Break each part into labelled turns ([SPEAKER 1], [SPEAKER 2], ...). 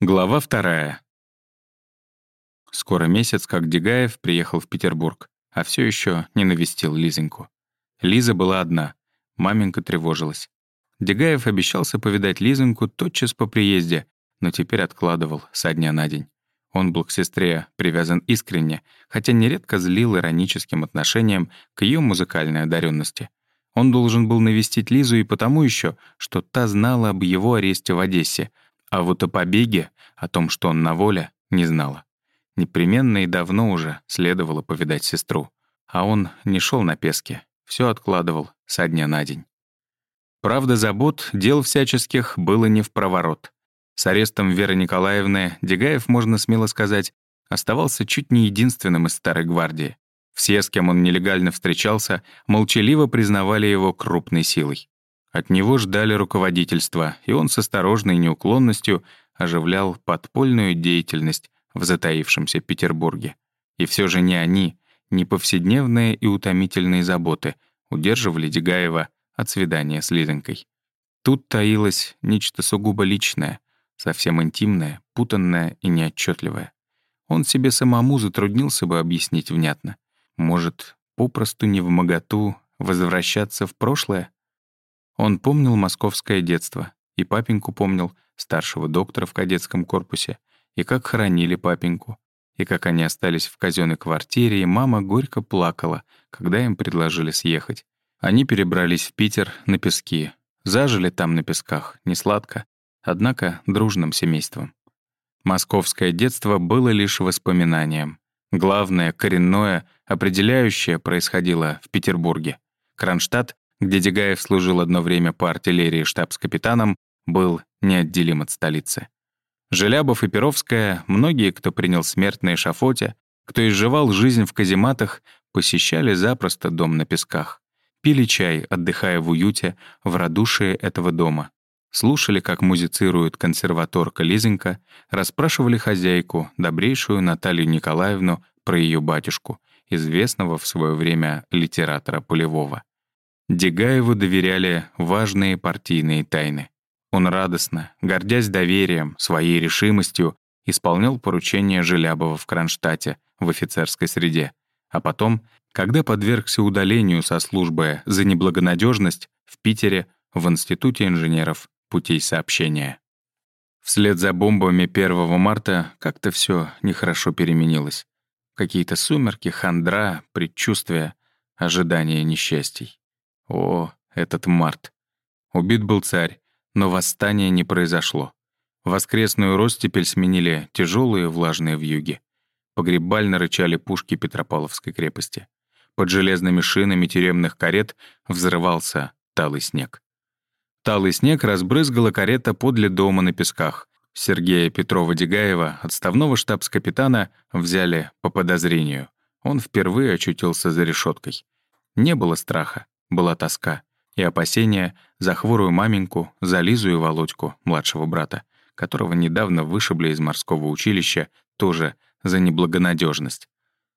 [SPEAKER 1] Глава вторая. Скоро месяц, как Дегаев приехал в Петербург, а все еще не навестил Лизоньку. Лиза была одна, маменька тревожилась. Дегаев обещался повидать Лизоньку тотчас по приезде, но теперь откладывал со дня на день. Он был к сестре привязан искренне, хотя нередко злил ироническим отношением к ее музыкальной одаренности. Он должен был навестить Лизу и потому еще, что та знала об его аресте в Одессе — а вот о побеге, о том, что он на воле, не знала. Непременно и давно уже следовало повидать сестру. А он не шел на песке, все откладывал со дня на день. Правда, забот, дел всяческих было не в проворот. С арестом Веры Николаевны Дегаев, можно смело сказать, оставался чуть не единственным из старой гвардии. Все, с кем он нелегально встречался, молчаливо признавали его крупной силой. От него ждали руководительства, и он с осторожной неуклонностью оживлял подпольную деятельность в затаившемся Петербурге. И все же не они, не повседневные и утомительные заботы удерживали Дегаева от свидания с Лизонькой. Тут таилось нечто сугубо личное, совсем интимное, путанное и неотчетливое. Он себе самому затруднился бы объяснить внятно. Может, попросту не в моготу возвращаться в прошлое? Он помнил московское детство, и папеньку помнил, старшего доктора в кадетском корпусе, и как хоронили папеньку, и как они остались в казенной квартире, и мама горько плакала, когда им предложили съехать. Они перебрались в Питер на пески. Зажили там на песках, не сладко, однако дружным семейством. Московское детство было лишь воспоминанием. Главное, коренное, определяющее происходило в Петербурге. Кронштадт где Дегаев служил одно время по артиллерии штабс-капитаном, был неотделим от столицы. Желябов и Перовская, многие, кто принял смерть на эшафоте, кто изживал жизнь в казематах, посещали запросто дом на песках. Пили чай, отдыхая в уюте, в радушии этого дома. Слушали, как музицирует консерваторка Лизонька, расспрашивали хозяйку, добрейшую Наталью Николаевну, про ее батюшку, известного в свое время литератора Полевого. Дегаеву доверяли важные партийные тайны. Он радостно, гордясь доверием, своей решимостью, исполнял поручения Желябова в Кронштадте, в офицерской среде. А потом, когда подвергся удалению со службы за неблагонадежность, в Питере, в Институте инженеров путей сообщения. Вслед за бомбами 1 марта как-то все нехорошо переменилось. Какие-то сумерки, хандра, предчувствия, ожидания несчастий. О, этот март. Убит был царь, но восстание не произошло. Воскресную ростепель сменили тяжелые влажные вьюги. Погребально рычали пушки Петропавловской крепости. Под железными шинами тюремных карет взрывался талый снег. Талый снег разбрызгала карета подле дома на песках. Сергея Петрова-Дегаева, отставного штабс-капитана, взяли по подозрению. Он впервые очутился за решеткой. Не было страха была тоска и опасения за хворую маменьку, за Лизу и Володьку, младшего брата, которого недавно вышибли из морского училища тоже за неблагонадежность.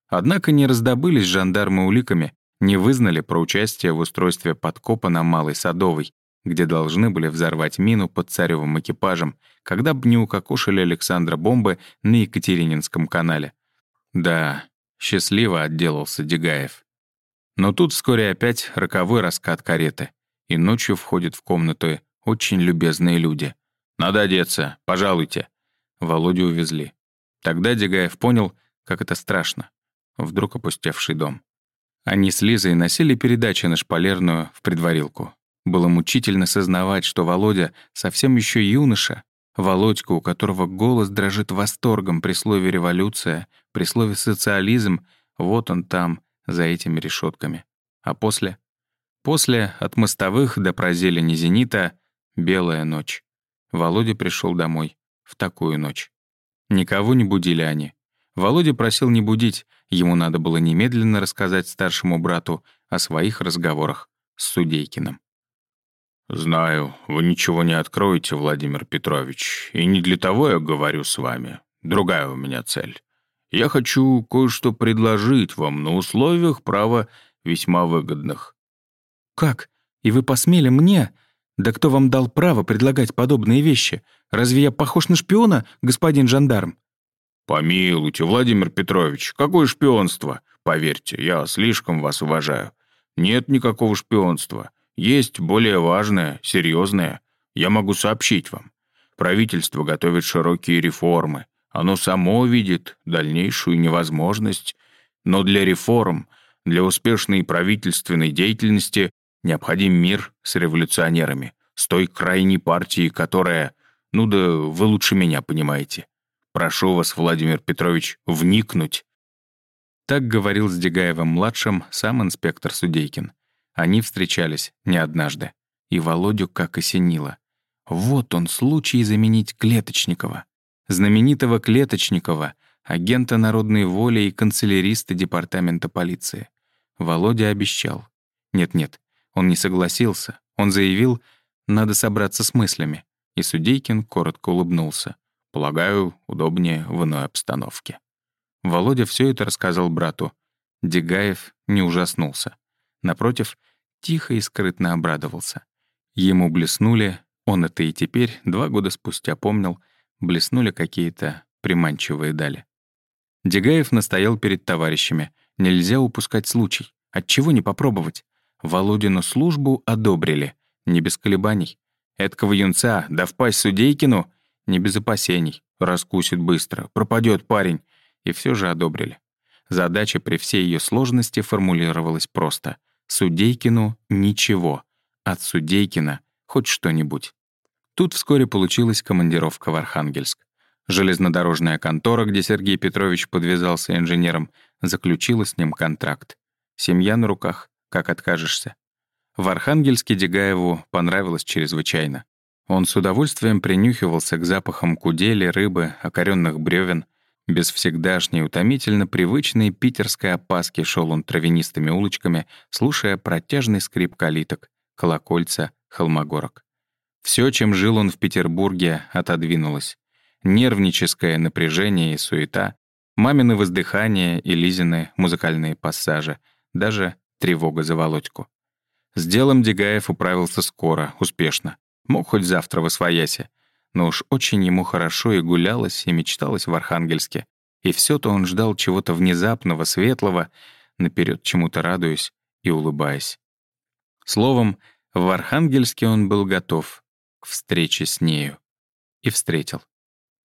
[SPEAKER 1] Однако не раздобылись жандармы уликами, не вызнали про участие в устройстве подкопа на Малой Садовой, где должны были взорвать мину под царевым экипажем, когда б не укокошили Александра бомбы на Екатерининском канале. Да, счастливо отделался Дегаев. Но тут вскоре опять роковой раскат кареты, и ночью входят в комнату очень любезные люди. «Надо одеться, пожалуйте». Володю увезли. Тогда Дегаев понял, как это страшно. Вдруг опустевший дом. Они с Лизой носили передачи на шпалерную в предварилку. Было мучительно сознавать, что Володя совсем еще юноша, Володька, у которого голос дрожит восторгом при слове «революция», при слове «социализм», вот он там, за этими решетками. А после? После от мостовых до прозелени зенита белая ночь. Володя пришел домой в такую ночь. Никого не будили они. Володя просил не будить, ему надо было немедленно рассказать старшему брату о своих разговорах с Судейкиным. «Знаю, вы ничего не откроете, Владимир Петрович, и не для того я говорю с вами. Другая у меня цель. Я хочу кое-что предложить вам на условиях права весьма выгодных».
[SPEAKER 2] «Как? И вы посмели мне?»
[SPEAKER 1] Да кто вам дал право предлагать подобные вещи? Разве я похож на шпиона, господин жандарм?»
[SPEAKER 2] «Помилуйте, Владимир Петрович, какое шпионство? Поверьте, я слишком вас уважаю. Нет никакого шпионства. Есть более важное, серьезное. Я могу сообщить вам. Правительство готовит широкие реформы. Оно само видит дальнейшую невозможность. Но для реформ, для успешной правительственной деятельности необходим мир с революционерами, с той крайней партией, которая... Ну да вы лучше меня понимаете. Прошу вас, Владимир Петрович, вникнуть.
[SPEAKER 1] Так говорил с Дегаевым-младшим сам инспектор Судейкин. Они встречались не однажды. И Володю как осенило. Вот он случай заменить Клеточникова. Знаменитого Клеточникова, агента народной воли и канцеляриста департамента полиции. Володя обещал. Нет-нет, он не согласился. Он заявил, надо собраться с мыслями. И Судейкин коротко улыбнулся. Полагаю, удобнее в иной обстановке. Володя все это рассказал брату. Дегаев не ужаснулся. Напротив, тихо и скрытно обрадовался. Ему блеснули, он это и теперь, два года спустя помнил, блеснули какие-то приманчивые дали. Дегаев настоял перед товарищами. Нельзя упускать случай. Отчего не попробовать? Володину службу одобрили. Не без колебаний. Эдкого юнца, да впасть Судейкину, не без опасений. Раскусит быстро, пропадет парень. И все же одобрили. Задача при всей ее сложности формулировалась просто. Судейкину — ничего. От Судейкина — хоть что-нибудь. Тут вскоре получилась командировка в Архангельск. Железнодорожная контора, где Сергей Петрович подвязался инженером, заключила с ним контракт. Семья на руках, как откажешься. В Архангельске Дегаеву понравилось чрезвычайно. Он с удовольствием принюхивался к запахам кудели, рыбы, окоренных бревен — без всегдашней, утомительно привычной питерской опаски шел он травянистыми улочками, слушая протяжный скрип калиток, колокольца, холмогорок. Все, чем жил он в Петербурге, отодвинулось. Нервническое напряжение и суета, мамины воздыхания и Лизины музыкальные пассажи, даже тревога за Володьку. С делом Дегаев управился скоро, успешно. Мог хоть завтра во своясе но уж очень ему хорошо и гулялось, и мечталось в Архангельске. И все то он ждал чего-то внезапного, светлого, наперед чему-то радуясь и улыбаясь. Словом, в Архангельске он был готов встрече с нею. И встретил.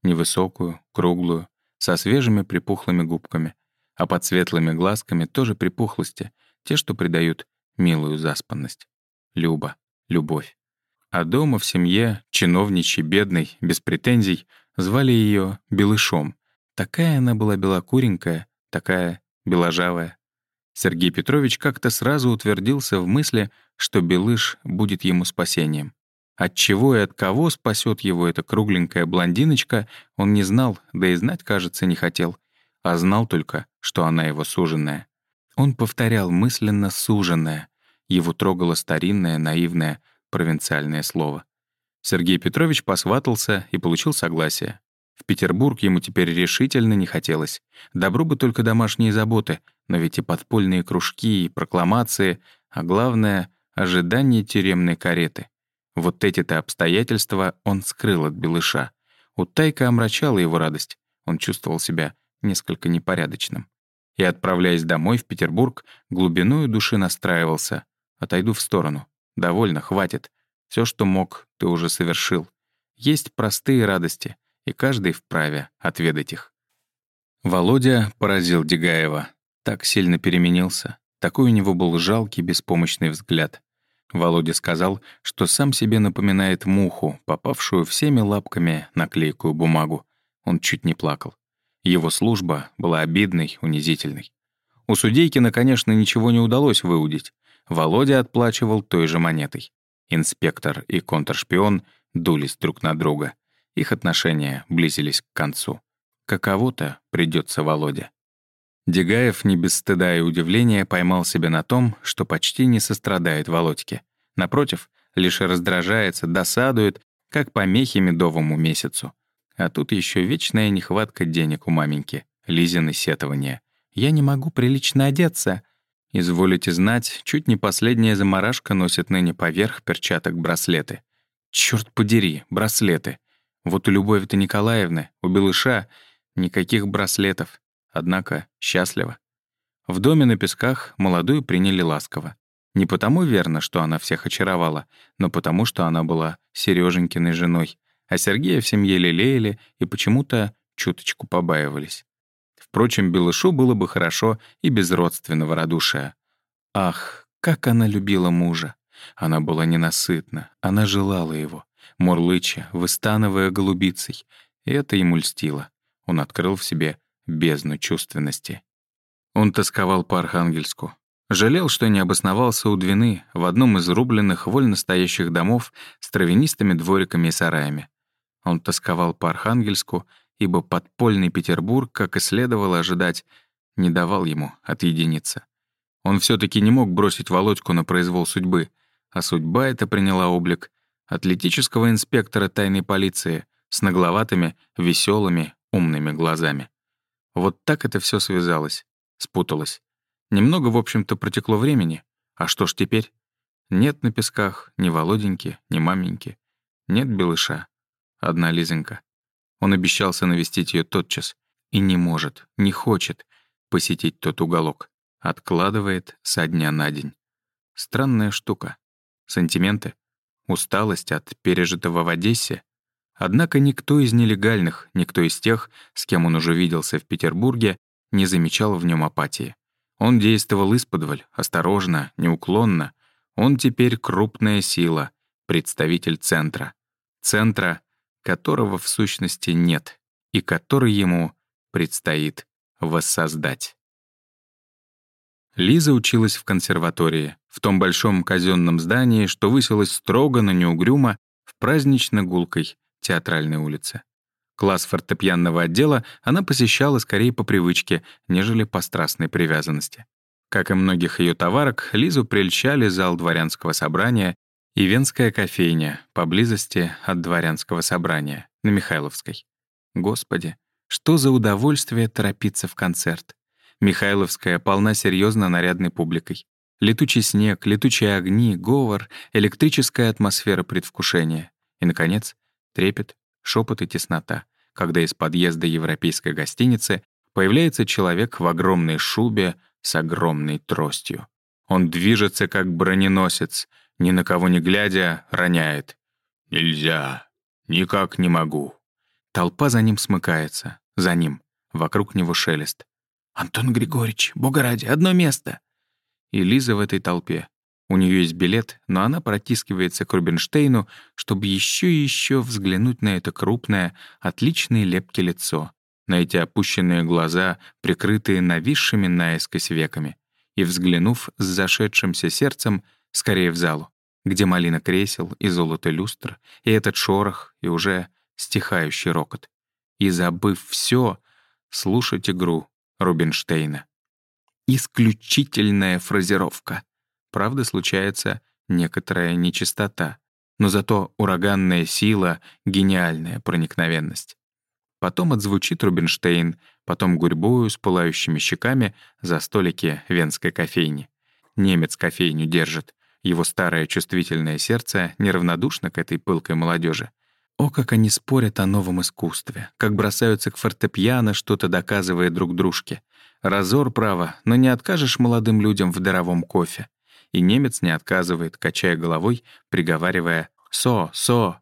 [SPEAKER 1] Невысокую, круглую, со свежими припухлыми губками, а под светлыми глазками тоже припухлости, те, что придают милую заспанность. Люба, любовь. А дома в семье, чиновничий, бедный, без претензий, звали ее Белышом. Такая она была белокуренькая, такая беложавая. Сергей Петрович как-то сразу утвердился в мысли, что Белыш будет ему спасением. От чего и от кого спасет его эта кругленькая блондиночка, он не знал, да и знать, кажется, не хотел, а знал только, что она его суженная. Он повторял мысленно «суженная». Его трогало старинное, наивное — провинциальное слово. Сергей Петрович посватался и получил согласие. В Петербург ему теперь решительно не хотелось. Добру бы только домашние заботы, но ведь и подпольные кружки, и прокламации, а главное — ожидание тюремной кареты. Вот эти-то обстоятельства он скрыл от Белыша. У Тайка омрачала его радость. Он чувствовал себя несколько непорядочным. И, отправляясь домой в Петербург, глубиною души настраивался. Отойду в сторону. Довольно, хватит. Все, что мог, ты уже совершил. Есть простые радости, и каждый вправе отведать их. Володя поразил Дегаева. Так сильно переменился. Такой у него был жалкий, беспомощный взгляд. Володя сказал, что сам себе напоминает муху, попавшую всеми лапками на клейкую бумагу. Он чуть не плакал. Его служба была обидной, унизительной. У Судейкина, конечно, ничего не удалось выудить. Володя отплачивал той же монетой. Инспектор и контршпион дулись друг на друга. Их отношения близились к концу. Каково-то придется Володя. Дегаев не без стыда и удивления поймал себя на том, что почти не сострадает Володьке. Напротив, лишь раздражается, досадует, как помехи медовому месяцу. А тут еще вечная нехватка денег у маменьки, Лизины сетования. «Я не могу прилично одеться», Изволите знать, чуть не последняя заморашка носит ныне поверх перчаток браслеты. Черт подери, браслеты. Вот у Любови-то Николаевны, у Белыша, никаких браслетов. Однако счастлива. В доме на песках молодую приняли ласково. Не потому, верно, что она всех очаровала, но потому, что она была Сереженькиной женой, а Сергея в семье лелеяли и почему-то чуточку побаивались. Впрочем, Белышу было бы хорошо и без родственного радушия. Ах, как она любила мужа! Она была ненасытна, она желала его, мурлыча, выстанывая голубицей, и это ему льстило. Он открыл в себе бездну чувственности. Он тосковал по Архангельску. Жалел, что не обосновался у Двины в одном из рубленных вольно стоящих домов с травянистыми двориками и сараями. Он тосковал по Архангельску ибо подпольный Петербург, как и следовало ожидать, не давал ему отъединиться. Он все таки не мог бросить Володьку на произвол судьбы, а судьба эта приняла облик атлетического инспектора тайной полиции с нагловатыми, веселыми, умными глазами. Вот так это все связалось, спуталось. Немного, в общем-то, протекло времени. А что ж теперь? Нет на песках ни Володеньки, ни маменьки. Нет белыша. Одна Лизонька. Он обещался навестить ее тотчас. И не может, не хочет посетить тот уголок. Откладывает со дня на день. Странная штука. Сантименты? Усталость от пережитого в Одессе? Однако никто из нелегальных, никто из тех, с кем он уже виделся в Петербурге, не замечал в нем апатии. Он действовал исподволь, осторожно, неуклонно. Он теперь крупная сила, представитель центра. Центра, которого в сущности нет и который ему предстоит воссоздать. Лиза училась в консерватории, в том большом казенном здании, что высилось строго, но неугрюмо, в празднично-гулкой театральной улице. Класс фортепианного отдела она посещала скорее по привычке, нежели по страстной привязанности. Как и многих ее товарок, Лизу прельщали зал дворянского собрания и венская кофейня поблизости от дворянского собрания на Михайловской. Господи, что за удовольствие торопиться в концерт. Михайловская полна серьезно нарядной публикой. Летучий снег, летучие огни, говор, электрическая атмосфера предвкушения. И, наконец, трепет, шепот и теснота, когда из подъезда европейской гостиницы появляется человек в огромной шубе с огромной тростью. Он движется, как броненосец, ни на кого не глядя, роняет. «Нельзя. Никак не могу». Толпа за ним смыкается. За ним. Вокруг него шелест. «Антон Григорьевич, бога ради, одно место!» И Лиза в этой толпе. У нее есть билет, но она протискивается к Рубинштейну, чтобы еще и еще взглянуть на это крупное, отличное лепки лицо, на эти опущенные глаза, прикрытые нависшими наискось веками. И, взглянув с зашедшимся сердцем, скорее в залу где малина кресел и золото люстр, и этот шорох, и уже стихающий рокот. И, забыв все, слушать игру Рубинштейна. Исключительная фразировка. Правда, случается некоторая нечистота, но зато ураганная сила, гениальная проникновенность. Потом отзвучит Рубинштейн, потом гурьбою с пылающими щеками за столики венской кофейни. Немец кофейню держит, его старое чувствительное сердце неравнодушно к этой пылкой молодежи. О, как они спорят о новом искусстве, как бросаются к фортепиано, что-то доказывая друг дружке. Разор, право, но не откажешь молодым людям в даровом кофе. И немец не отказывает, качая головой, приговаривая «со, со».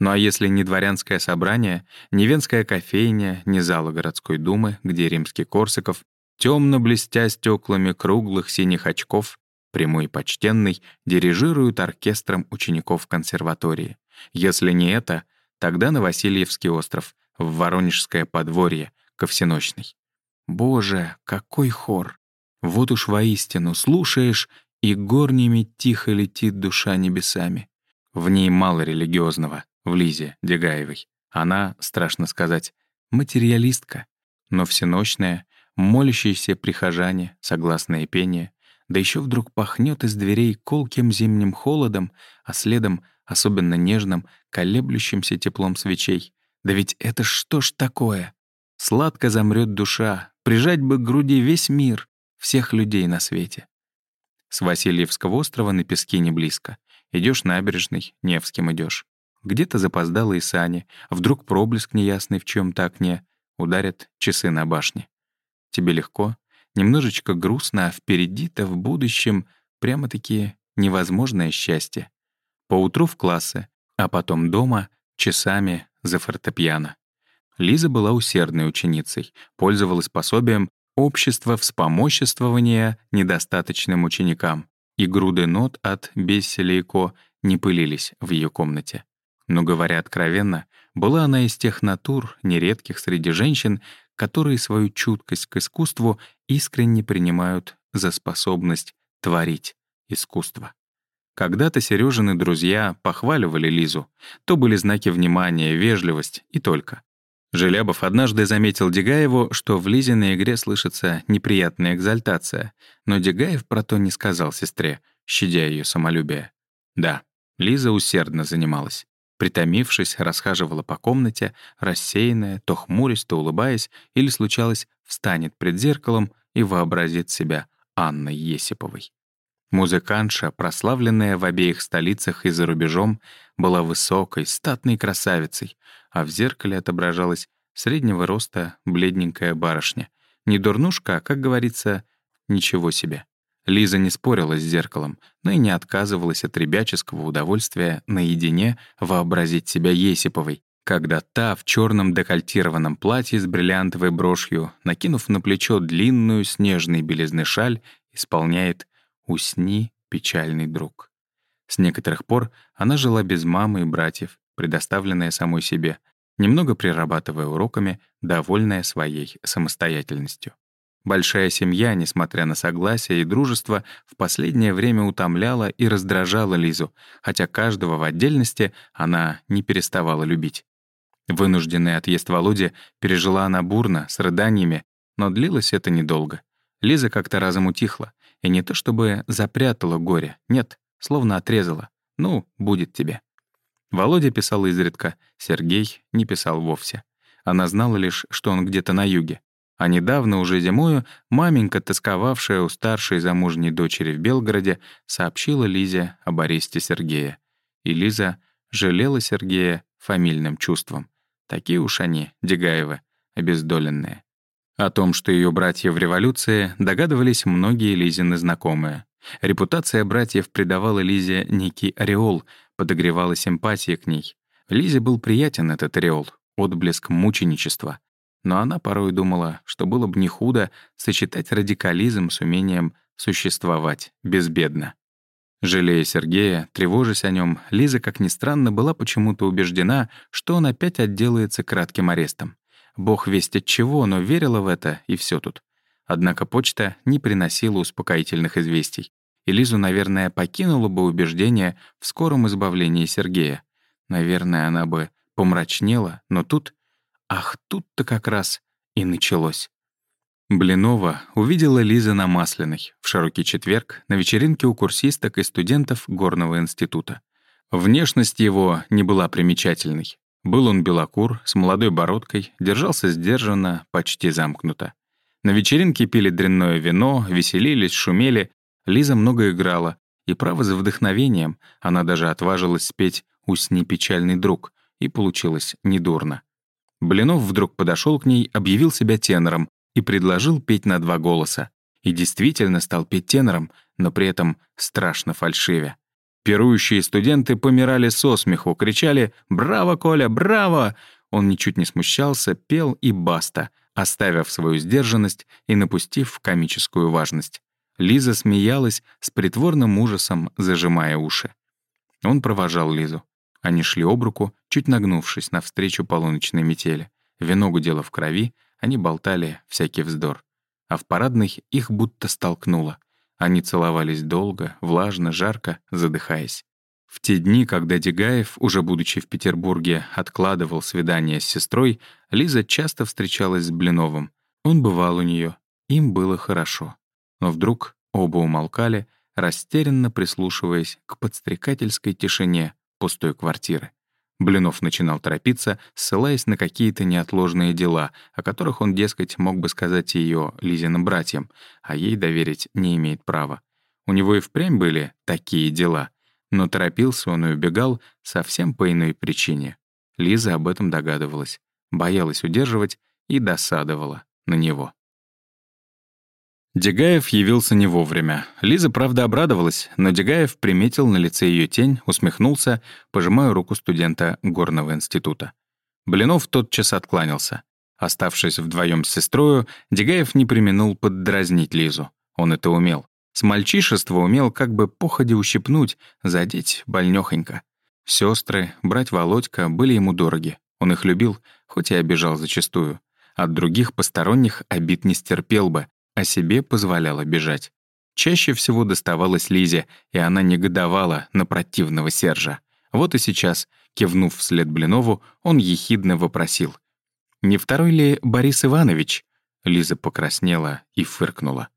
[SPEAKER 1] Ну а если не дворянское собрание, не венская кофейня, не зала городской думы, где римский Корсаков, темно блестя стеклами круглых синих очков, прямой и почтенный, дирижирует оркестром учеников консерватории. Если не это, тогда на Васильевский остров, в Воронежское подворье, ко всеночной. Боже, какой хор! Вот уж воистину слушаешь, и горнями тихо летит душа небесами. В ней мало религиозного, в Лизе Дегаевой. Она, страшно сказать, материалистка, но всеночная, молящиеся прихожане, согласное пение, да еще вдруг пахнет из дверей колким зимним холодом, а следом особенно нежным, колеблющимся теплом свечей. Да ведь это что ж такое? Сладко замрет душа, прижать бы к груди весь мир, всех людей на свете. С Васильевского острова на песке не близко. Идешь набережной, Невским идешь. Где-то запоздало и сани, вдруг проблеск неясный в чем то окне, ударят часы на башне. Тебе легко, немножечко грустно, а впереди-то в будущем прямо-таки невозможное счастье. Поутру в классы, а потом дома, часами за фортепиано. Лиза была усердной ученицей, пользовалась пособием «Общество вспомоществования недостаточным ученикам», и груды нот от Бесселя не пылились в ее комнате. Но, говоря откровенно, была она из тех натур, нередких среди женщин, которые свою чуткость к искусству искренне принимают за способность творить искусство. Когда-то Сережины друзья похваливали Лизу. То были знаки внимания, вежливость и только. Желябов однажды заметил Дегаеву, что в Лизиной игре слышится неприятная экзальтация, но Дегаев про то не сказал сестре, щадя ее самолюбие. Да, Лиза усердно занималась. Притомившись, расхаживала по комнате, рассеянная, то хмурясь, то улыбаясь, или, случалось, встанет пред зеркалом и вообразит себя Анной Есиповой. Музыкантша, прославленная в обеих столицах и за рубежом, была высокой, статной красавицей, а в зеркале отображалась среднего роста бледненькая барышня. Не дурнушка, а, как говорится, ничего себе. Лиза не спорила с зеркалом, но и не отказывалась от ребяческого удовольствия наедине вообразить себя Есиповой, когда та в черном декольтированном платье с бриллиантовой брошью, накинув на плечо длинную снежной белизны шаль, исполняет «Усни, печальный друг». С некоторых пор она жила без мамы и братьев, предоставленная самой себе, немного прирабатывая уроками, довольная своей самостоятельностью. Большая семья, несмотря на согласие и дружество, в последнее время утомляла и раздражала Лизу, хотя каждого в отдельности она не переставала любить. Вынужденный отъезд Володи пережила она бурно, с рыданиями, но длилось это недолго. Лиза как-то разом утихла, и не то чтобы запрятала горе, нет, словно отрезала. Ну, будет тебе. Володя писал изредка, Сергей не писал вовсе. Она знала лишь, что он где-то на юге. А недавно, уже зимою, маменька, тосковавшая у старшей замужней дочери в Белгороде, сообщила Лизе об аресте Сергея. И Лиза жалела Сергея фамильным чувством. Такие уж они, Дегаевы, обездоленные. О том, что ее братья в революции, догадывались многие Лизины знакомые. Репутация братьев придавала Лизе некий ореол, подогревала симпатии к ней. Лизе был приятен этот ореол, отблеск мученичества. Но она порой думала, что было бы не худо сочетать радикализм с умением существовать безбедно. Жалея Сергея, тревожась о нем, Лиза, как ни странно, была почему-то убеждена, что он опять отделается кратким арестом. Бог весть от чего, но верила в это, и все тут. Однако почта не приносила успокоительных известий. Лизу, наверное, покинула бы убеждение в скором избавлении Сергея. Наверное, она бы помрачнела, но тут... Ах, тут-то как раз и началось. Блинова увидела Лиза на Масляной, в широкий четверг, на вечеринке у курсисток и студентов Горного института. Внешность его не была примечательной. Был он белокур, с молодой бородкой, держался сдержанно, почти замкнуто. На вечеринке пили дрянное вино, веселились, шумели. Лиза много играла, и, право, за вдохновением она даже отважилась спеть «Усни, печальный друг», и получилось недурно. Блинов вдруг подошел к ней, объявил себя тенором и предложил петь на два голоса. И действительно стал петь тенором, но при этом страшно фальшивя. Пирующие студенты помирали со смеху, кричали «Браво, Коля, браво!». Он ничуть не смущался, пел и баста, оставив свою сдержанность и напустив комическую важность. Лиза смеялась с притворным ужасом, зажимая уши. Он провожал Лизу. Они шли об руку, чуть нагнувшись навстречу полуночной метели. Вино гудело в крови, они болтали всякий вздор. А в парадной их будто столкнуло — они целовались долго, влажно, жарко, задыхаясь. В те дни, когда Дегаев, уже будучи в Петербурге, откладывал свидание с сестрой, Лиза часто встречалась с Блиновым. Он бывал у нее, им было хорошо. Но вдруг оба умолкали, растерянно прислушиваясь к подстрекательской тишине пустой квартиры. Блинов начинал торопиться, ссылаясь на какие-то неотложные дела, о которых он, дескать, мог бы сказать ее Лизиным братьям, а ей доверить не имеет права. У него и впрямь были такие дела. Но торопился он и убегал совсем по иной причине. Лиза об этом догадывалась, боялась удерживать и досадовала на него. Дегаев явился не вовремя. Лиза, правда, обрадовалась, но Дегаев приметил на лице ее тень, усмехнулся, пожимая руку студента горного института. Блинов тотчас откланялся. Оставшись вдвоем с сестрою, Дегаев не применул поддразнить Лизу. Он это умел. С мальчишества умел как бы походе ущипнуть, задеть больнёхонько. Сестры, брать Володька были ему дороги. Он их любил, хоть и обижал зачастую. От других посторонних обид не стерпел бы, а себе позволял обижать. Чаще всего доставалось Лизе, и она негодовала на противного Сержа. Вот и сейчас, кивнув вслед Блинову, он ехидно вопросил. «Не второй ли Борис Иванович?» Лиза покраснела и фыркнула.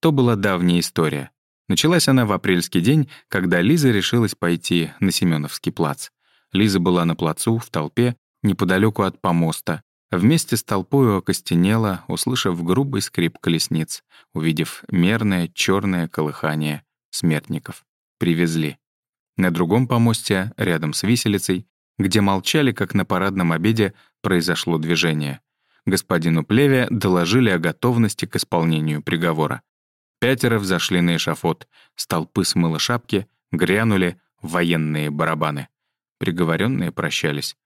[SPEAKER 1] То была давняя история. Началась она в апрельский день, когда Лиза решилась пойти на Семеновский плац. Лиза была на плацу, в толпе, неподалеку от помоста, Вместе с толпой окостенела, услышав грубый скрип колесниц, увидев мерное черное колыхание смертников. Привезли. На другом помосте, рядом с виселицей, где молчали, как на парадном обеде, произошло движение. Господину Плеве доложили о готовности к исполнению приговора. Пятеро взошли на эшафот, с толпы смыло шапки, грянули военные барабаны. Приговоренные прощались.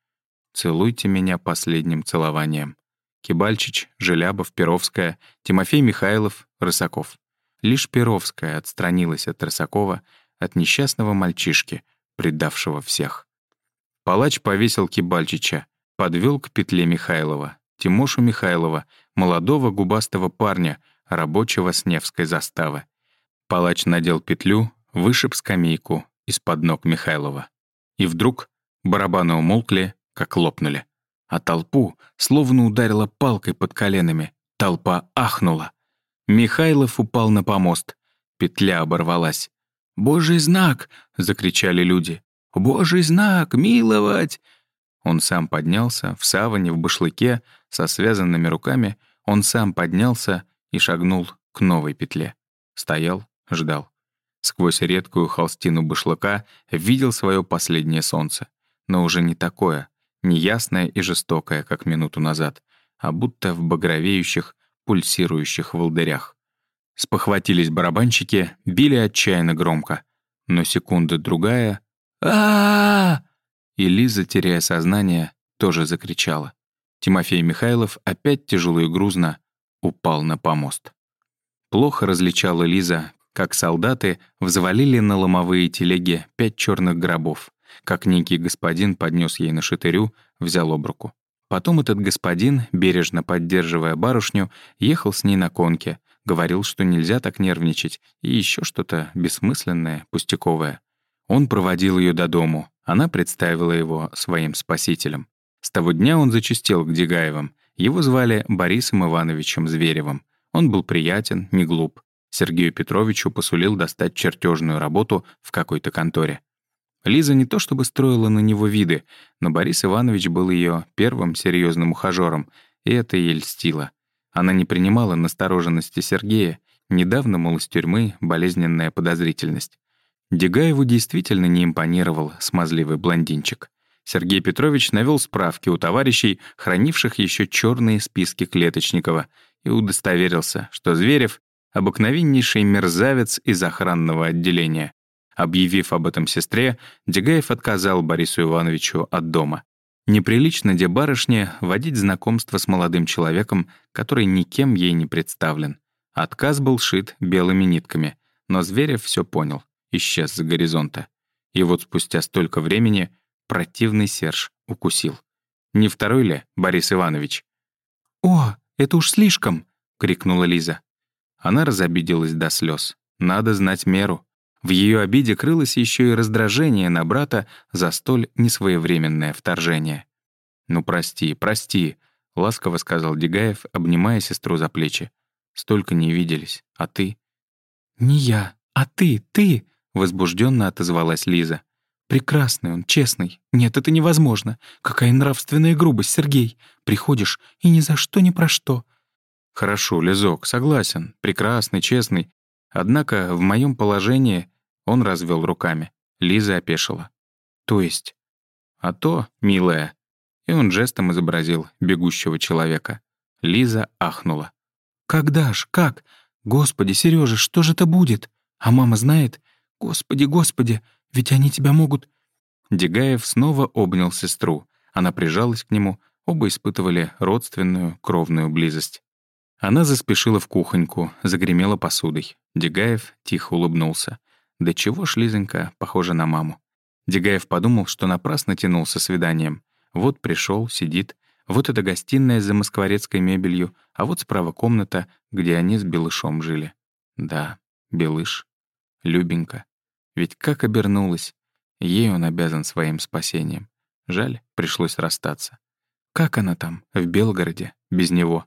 [SPEAKER 1] «Целуйте меня последним целованием». Кибальчич, Желябов, Перовская, Тимофей Михайлов, Рысаков. Лишь Перовская отстранилась от Рысакова, от несчастного мальчишки, предавшего всех. Палач повесил Кибальчича, подвел к петле Михайлова, Тимошу Михайлова, молодого губастого парня, рабочего с Невской заставы. Палач надел петлю, вышиб скамейку из-под ног Михайлова. И вдруг барабаны умолкли, как лопнули. А толпу словно ударила палкой под коленами. Толпа ахнула. Михайлов упал на помост. Петля оборвалась. «Божий знак!» — закричали люди. «Божий знак! Миловать!» Он сам поднялся, в саване, в башлыке, со связанными руками. Он сам поднялся и шагнул к новой петле. Стоял, ждал. Сквозь редкую холстину башлыка видел свое последнее солнце. Но уже не такое, неясное и жестокое, как минуту назад, а будто в багровеющих, пульсирующих волдырях. Спохватились барабанщики, били отчаянно громко. Но секунда-другая а, И Лиза, теряя сознание, тоже закричала. Тимофей Михайлов опять тяжело и грузно упал на помост. Плохо различала Лиза, как солдаты взвалили на ломовые телеги пять черных гробов как некий господин поднес ей на шатырю, взял об руку. Потом этот господин, бережно поддерживая барышню, ехал с ней на конке, говорил, что нельзя так нервничать, и еще что-то бессмысленное, пустяковое. Он проводил ее до дому, она представила его своим спасителем. С того дня он зачастил к Дегаевым. Его звали Борисом Ивановичем Зверевым. Он был приятен, не глуп. Сергею Петровичу посулил достать чертежную работу в какой-то конторе. Лиза не то чтобы строила на него виды, но Борис Иванович был ее первым серьезным ухажером, и это ей льстило. Она не принимала настороженности Сергея, недавно, мол, из тюрьмы болезненная подозрительность. Дегаеву действительно не импонировал смазливый блондинчик. Сергей Петрович навел справки у товарищей, хранивших еще черные списки Клеточникова, и удостоверился, что Зверев — обыкновеннейший мерзавец из охранного отделения. Объявив об этом сестре, Дегаев отказал Борису Ивановичу от дома. Неприлично де барышне водить знакомство с молодым человеком, который никем ей не представлен. Отказ был шит белыми нитками, но Зверев все понял, исчез за горизонта. И вот спустя столько времени противный Серж укусил. Не второй ли, Борис Иванович? «О, это уж слишком!» — крикнула Лиза. Она разобиделась до слез. Надо знать меру. В ее обиде крылось еще и раздражение на брата за столь несвоевременное вторжение. «Ну, прости, прости», — ласково сказал Дегаев, обнимая сестру за плечи. «Столько не виделись. А ты?» «Не я, а ты, ты!» — возбужденно отозвалась Лиза. «Прекрасный он, честный. Нет, это невозможно. Какая нравственная грубость, Сергей. Приходишь и ни за что, ни про что». «Хорошо, Лизок, согласен. Прекрасный, честный. Однако в моем положении он развел руками. Лиза опешила. «То есть?» «А то, милая». И он жестом изобразил бегущего человека. Лиза ахнула. «Когда ж? Как? Господи, Сережа, что же это будет? А мама знает? Господи, господи, ведь они тебя могут...» Дегаев снова обнял сестру. Она прижалась к нему, оба испытывали родственную, кровную близость. Она заспешила в кухоньку, загремела посудой. Дегаев тихо улыбнулся. Да чего ж Лизонька похожа на маму. Дегаев подумал, что напрасно тянулся свиданием. Вот пришел, сидит. Вот эта гостиная за москворецкой мебелью, а вот справа комната, где они с Белышом жили. Да, Белыш. Любенька. Ведь как обернулась. Ей он обязан своим спасением. Жаль, пришлось расстаться. Как она там, в Белгороде, без него?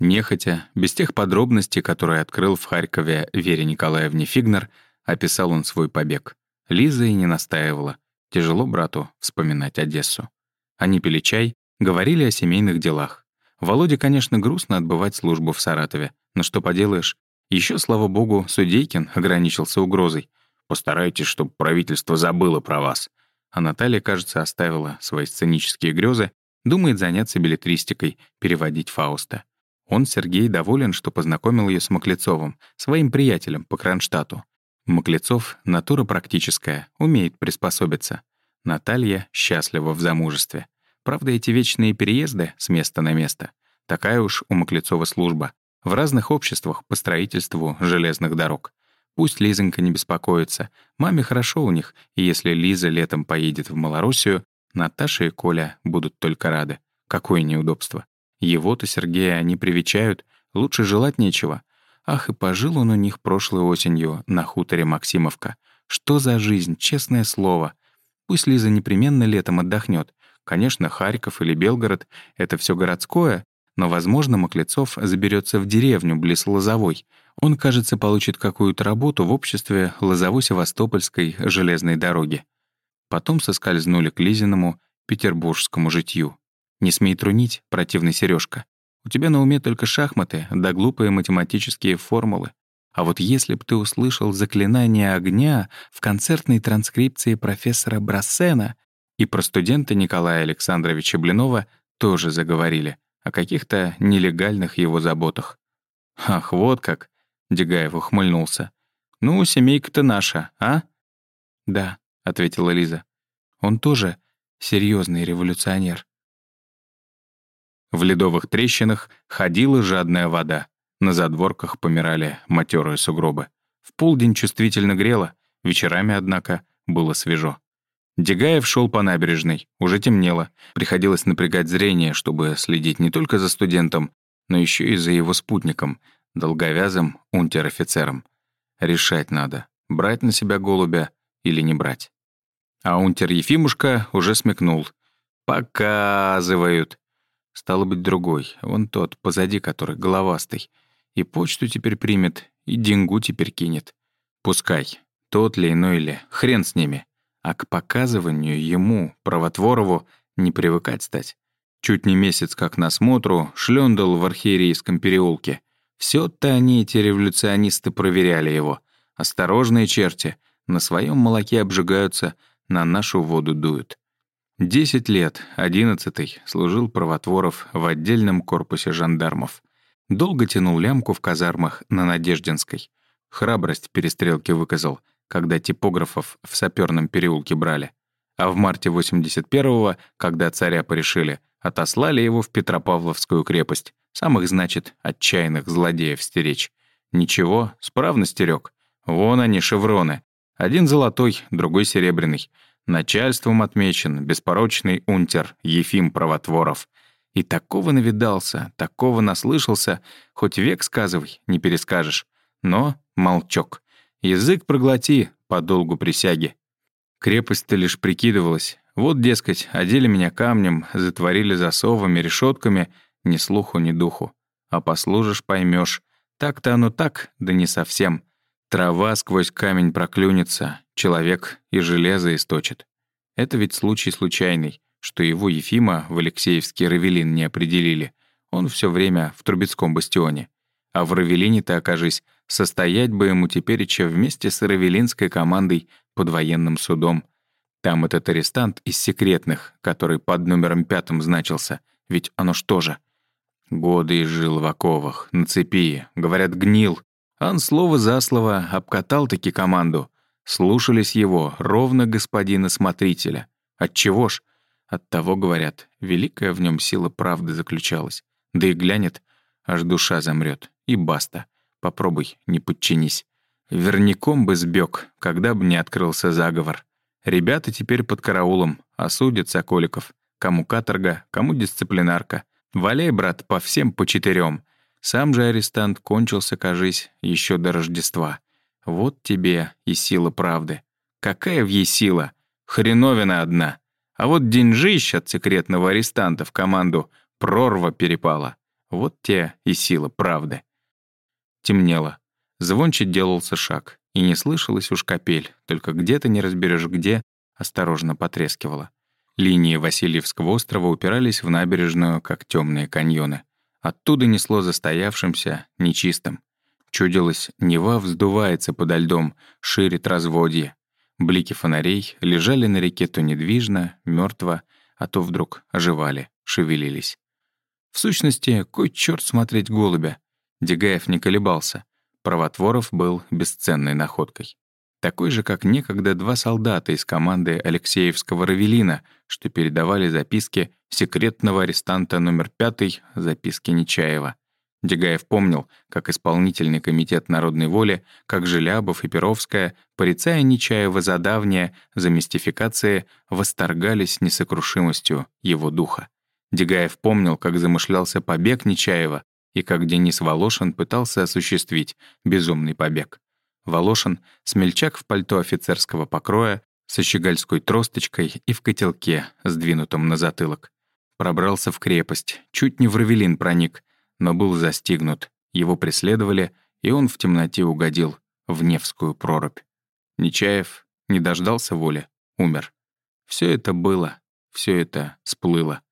[SPEAKER 1] Нехотя, без тех подробностей, которые открыл в Харькове Вере Николаевне Фигнер, описал он свой побег. Лиза и не настаивала. Тяжело брату вспоминать Одессу. Они пили чай, говорили о семейных делах. Володе, конечно, грустно отбывать службу в Саратове, но что поделаешь. Еще, слава богу, Судейкин ограничился угрозой. «Постарайтесь, чтобы правительство забыло про вас». А Наталья, кажется, оставила свои сценические грезы, думает заняться билетристикой, переводить Фауста. Он, Сергей, доволен, что познакомил ее с Маклецовым, своим приятелем по Кронштадту. Маклецов — натура практическая, умеет приспособиться. Наталья счастлива в замужестве. Правда, эти вечные переезды с места на место. Такая уж у Маклецова служба. В разных обществах по строительству железных дорог. Пусть Лизонька не беспокоится. Маме хорошо у них, и если Лиза летом поедет в Малороссию, Наташа и Коля будут только рады. Какое неудобство. Его-то Сергея они привечают, лучше желать нечего. Ах, и пожил он у них прошлой осенью на хуторе Максимовка. Что за жизнь, честное слово. Пусть Лиза непременно летом отдохнет. Конечно, Харьков или Белгород — это все городское, но, возможно, Маклецов заберется в деревню близ Лозовой. Он, кажется, получит какую-то работу в обществе Лозово-Севастопольской железной дороги. Потом соскользнули к Лизиному петербургскому житью. Не смей трунить, противный Сережка. У тебя на уме только шахматы да глупые математические формулы. А вот если б ты услышал заклинание огня в концертной транскрипции профессора Брассена, и про студента Николая Александровича Блинова тоже заговорили о каких-то нелегальных его заботах. «Ах, вот как!» — Дегаев ухмыльнулся. «Ну, семейка-то наша, а?» «Да», — ответила Лиза. «Он тоже серьезный революционер. В ледовых трещинах ходила жадная вода. На задворках помирали матерые сугробы. В полдень чувствительно грело, вечерами, однако, было свежо. Дегаев шел по набережной, уже темнело. Приходилось напрягать зрение, чтобы следить не только за студентом, но еще и за его спутником, долговязым унтер-офицером. Решать надо, брать на себя голубя или не брать. А унтер Ефимушка уже смекнул. «Показывают». Стало быть, другой, вон тот, позади который, головастый. И почту теперь примет, и деньгу теперь кинет. Пускай, тот ли иной ли, хрен с ними. А к показыванию ему, Правотворову, не привыкать стать. Чуть не месяц как на смотру, шлёндал в архиерейском переулке. все то они, эти революционисты, проверяли его. Осторожные черти, на своем молоке обжигаются, на нашу воду дуют. Десять лет, одиннадцатый, служил Правотворов в отдельном корпусе жандармов. Долго тянул лямку в казармах на Надеждинской. Храбрость перестрелки выказал, когда типографов в саперном переулке брали. А в марте 81-го, когда царя порешили, отослали его в Петропавловскую крепость. Самых, значит, отчаянных злодеев стеречь. Ничего, справно стерег. Вон они, шевроны. Один золотой, другой серебряный. Начальством отмечен беспорочный унтер Ефим Правотворов. И такого навидался, такого наслышался, хоть век сказывай, не перескажешь. Но молчок. Язык проглоти по долгу присяги. Крепость-то лишь прикидывалась. Вот, дескать, одели меня камнем, затворили засовами, решетками, ни слуху, ни духу. А послужишь, поймешь. Так-то оно так, да не совсем. Трава сквозь камень проклюнется, человек и железо источит. Это ведь случай случайный, что его Ефима в Алексеевский Равелин не определили. Он все время в Трубецком бастионе. А в Равелине-то, окажись, состоять бы ему тепереча вместе с равелинской командой под военным судом. Там этот арестант из секретных, который под номером пятым значился, ведь оно что же? Годы жил в оковах, на цепи, говорят, гнил. Он слово за слово обкатал-таки команду. Слушались его, ровно господина смотрителя. Отчего ж? От того, говорят, великая в нем сила правды заключалась. Да и глянет, аж душа замрет. И баста. Попробуй, не подчинись. Верняком бы сбег, когда бы не открылся заговор. Ребята теперь под караулом, осудят Соколиков. Кому каторга, кому дисциплинарка. Валяй, брат, по всем по четырем. Сам же арестант кончился, кажись, еще до Рождества. Вот тебе и сила правды. Какая в ей сила? Хреновина одна. А вот деньжищ от секретного арестанта в команду прорва перепала. Вот те и сила правды. Темнело. Звонче делался шаг, и не слышалась уж капель, только где-то не разберешь где, осторожно потрескивала. Линии Васильевского острова упирались в набережную, как темные каньоны. Оттуда несло застоявшимся, нечистым. Чудилось, Нева вздувается подо льдом, ширит разводье. Блики фонарей лежали на реке то недвижно, мертво, а то вдруг оживали, шевелились. В сущности, кой черт смотреть голубя. Дегаев не колебался. Правотворов был бесценной находкой. Такой же, как некогда два солдата из команды Алексеевского Равелина, что передавали записки секретного арестанта номер пятый, записки Нечаева. Дегаев помнил, как исполнительный комитет народной воли, как Желябов и Перовская, порицая Нечаева за давнее, за мистификации, восторгались несокрушимостью его духа. Дегаев помнил, как замышлялся побег Нечаева и как Денис Волошин пытался осуществить безумный побег. Волошин — смельчак в пальто офицерского покроя, со щегольской тросточкой и в котелке, сдвинутом на затылок. Пробрался в крепость, чуть не в Равелин проник, но был застигнут. Его преследовали, и он в темноте угодил в Невскую прорубь. Нечаев не дождался воли, умер. Все это было, все это сплыло.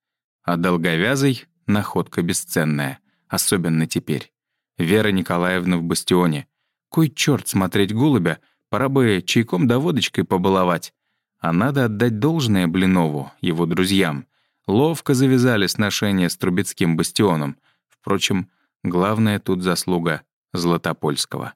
[SPEAKER 1] А долговязый — находка бесценная, особенно теперь. Вера Николаевна в бастионе. Кой черт смотреть голубя, пора бы чайком да водочкой побаловать. А надо отдать должное Блинову, его друзьям. Ловко завязали сношение с Трубецким бастионом. Впрочем, главная тут заслуга Златопольского.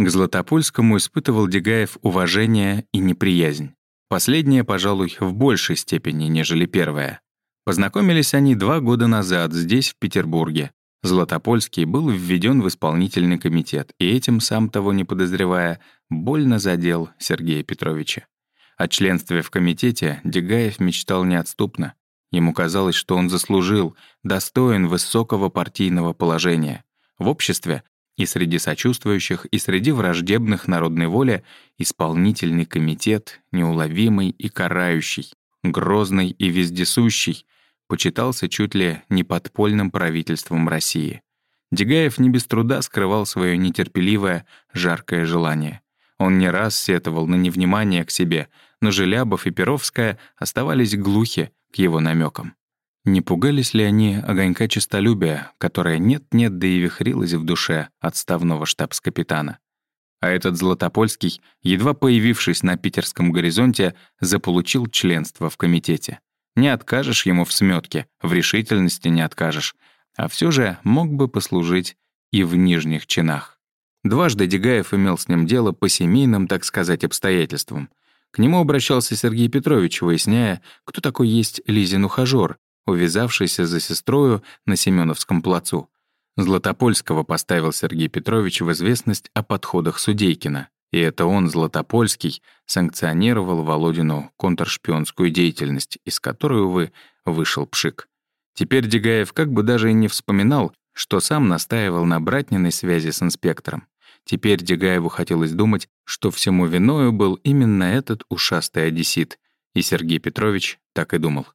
[SPEAKER 1] К Златопольскому испытывал Дегаев уважение и неприязнь. Последнее, пожалуй, в большей степени, нежели первое. Познакомились они два года назад здесь, в Петербурге. Златопольский был введен в исполнительный комитет, и этим, сам того не подозревая, больно задел Сергея Петровича. О членстве в комитете Дегаев мечтал неотступно. Ему казалось, что он заслужил, достоин высокого партийного положения. В обществе и среди сочувствующих, и среди враждебных народной воле исполнительный комитет, неуловимый и карающий, грозный и вездесущий, почитался чуть ли не подпольным правительством России. Дегаев не без труда скрывал свое нетерпеливое, жаркое желание. Он не раз сетовал на невнимание к себе, но Желябов и Перовская оставались глухи к его намекам. Не пугались ли они огонька честолюбия, которое нет-нет да и вихрилось в душе отставного штабс-капитана? А этот Златопольский, едва появившись на питерском горизонте, заполучил членство в комитете. Не откажешь ему в сметке, в решительности не откажешь. А все же мог бы послужить и в нижних чинах. Дважды Дегаев имел с ним дело по семейным, так сказать, обстоятельствам. К нему обращался Сергей Петрович, выясняя, кто такой есть Лизин ухажёр, увязавшийся за сестрою на Семеновском плацу. Златопольского поставил Сергей Петрович в известность о подходах Судейкина. И это он, Златопольский, санкционировал Володину контршпионскую деятельность, из которой, увы, вышел пшик. Теперь Дегаев как бы даже и не вспоминал, что сам настаивал на братниной связи с инспектором. Теперь Дегаеву хотелось думать, что всему виною был именно этот ушастый одессит, и Сергей Петрович так и думал.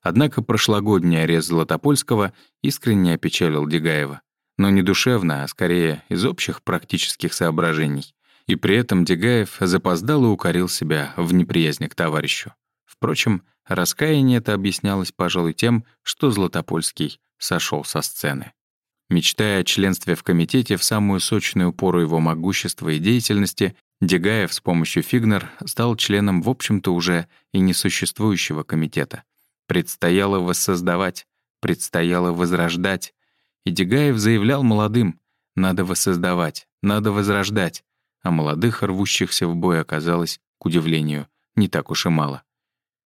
[SPEAKER 1] Однако прошлогодний арест Златопольского искренне опечалил Дегаева. Но не душевно, а скорее из общих практических соображений. И при этом Дегаев запоздало укорил себя в неприязни к товарищу. Впрочем, раскаяние это объяснялось, пожалуй, тем, что Златопольский сошел со сцены. Мечтая о членстве в комитете в самую сочную пору его могущества и деятельности, Дегаев с помощью Фигнер стал членом, в общем-то, уже и несуществующего комитета. Предстояло воссоздавать, предстояло возрождать. И Дегаев заявлял молодым, надо воссоздавать, надо возрождать. А молодых, рвущихся в бой, оказалось, к удивлению, не так уж и мало.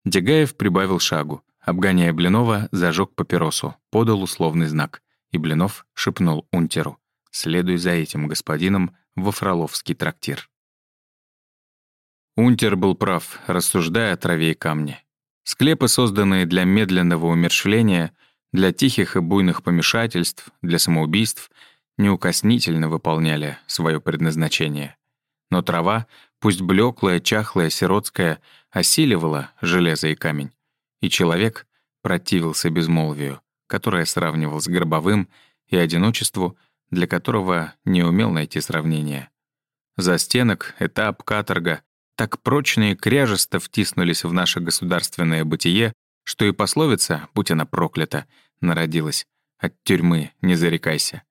[SPEAKER 1] Дегаев прибавил шагу. Обгоняя Блинова, зажег папиросу, подал условный знак. И Блинов шепнул унтеру. «Следуй за этим господином во Фроловский трактир». Унтер был прав, рассуждая о траве и камне. Склепы, созданные для медленного умершвления, для тихих и буйных помешательств, для самоубийств, неукоснительно выполняли свое предназначение. Но трава, пусть блеклая, чахлая, сиротская, осиливала железо и камень. И человек противился безмолвию, которое сравнивал с гробовым, и одиночеству, для которого не умел найти сравнения. За стенок, этап, каторга так прочно и кряжесто втиснулись в наше государственное бытие, что и пословица, будь она проклята, народилась. От тюрьмы не зарекайся.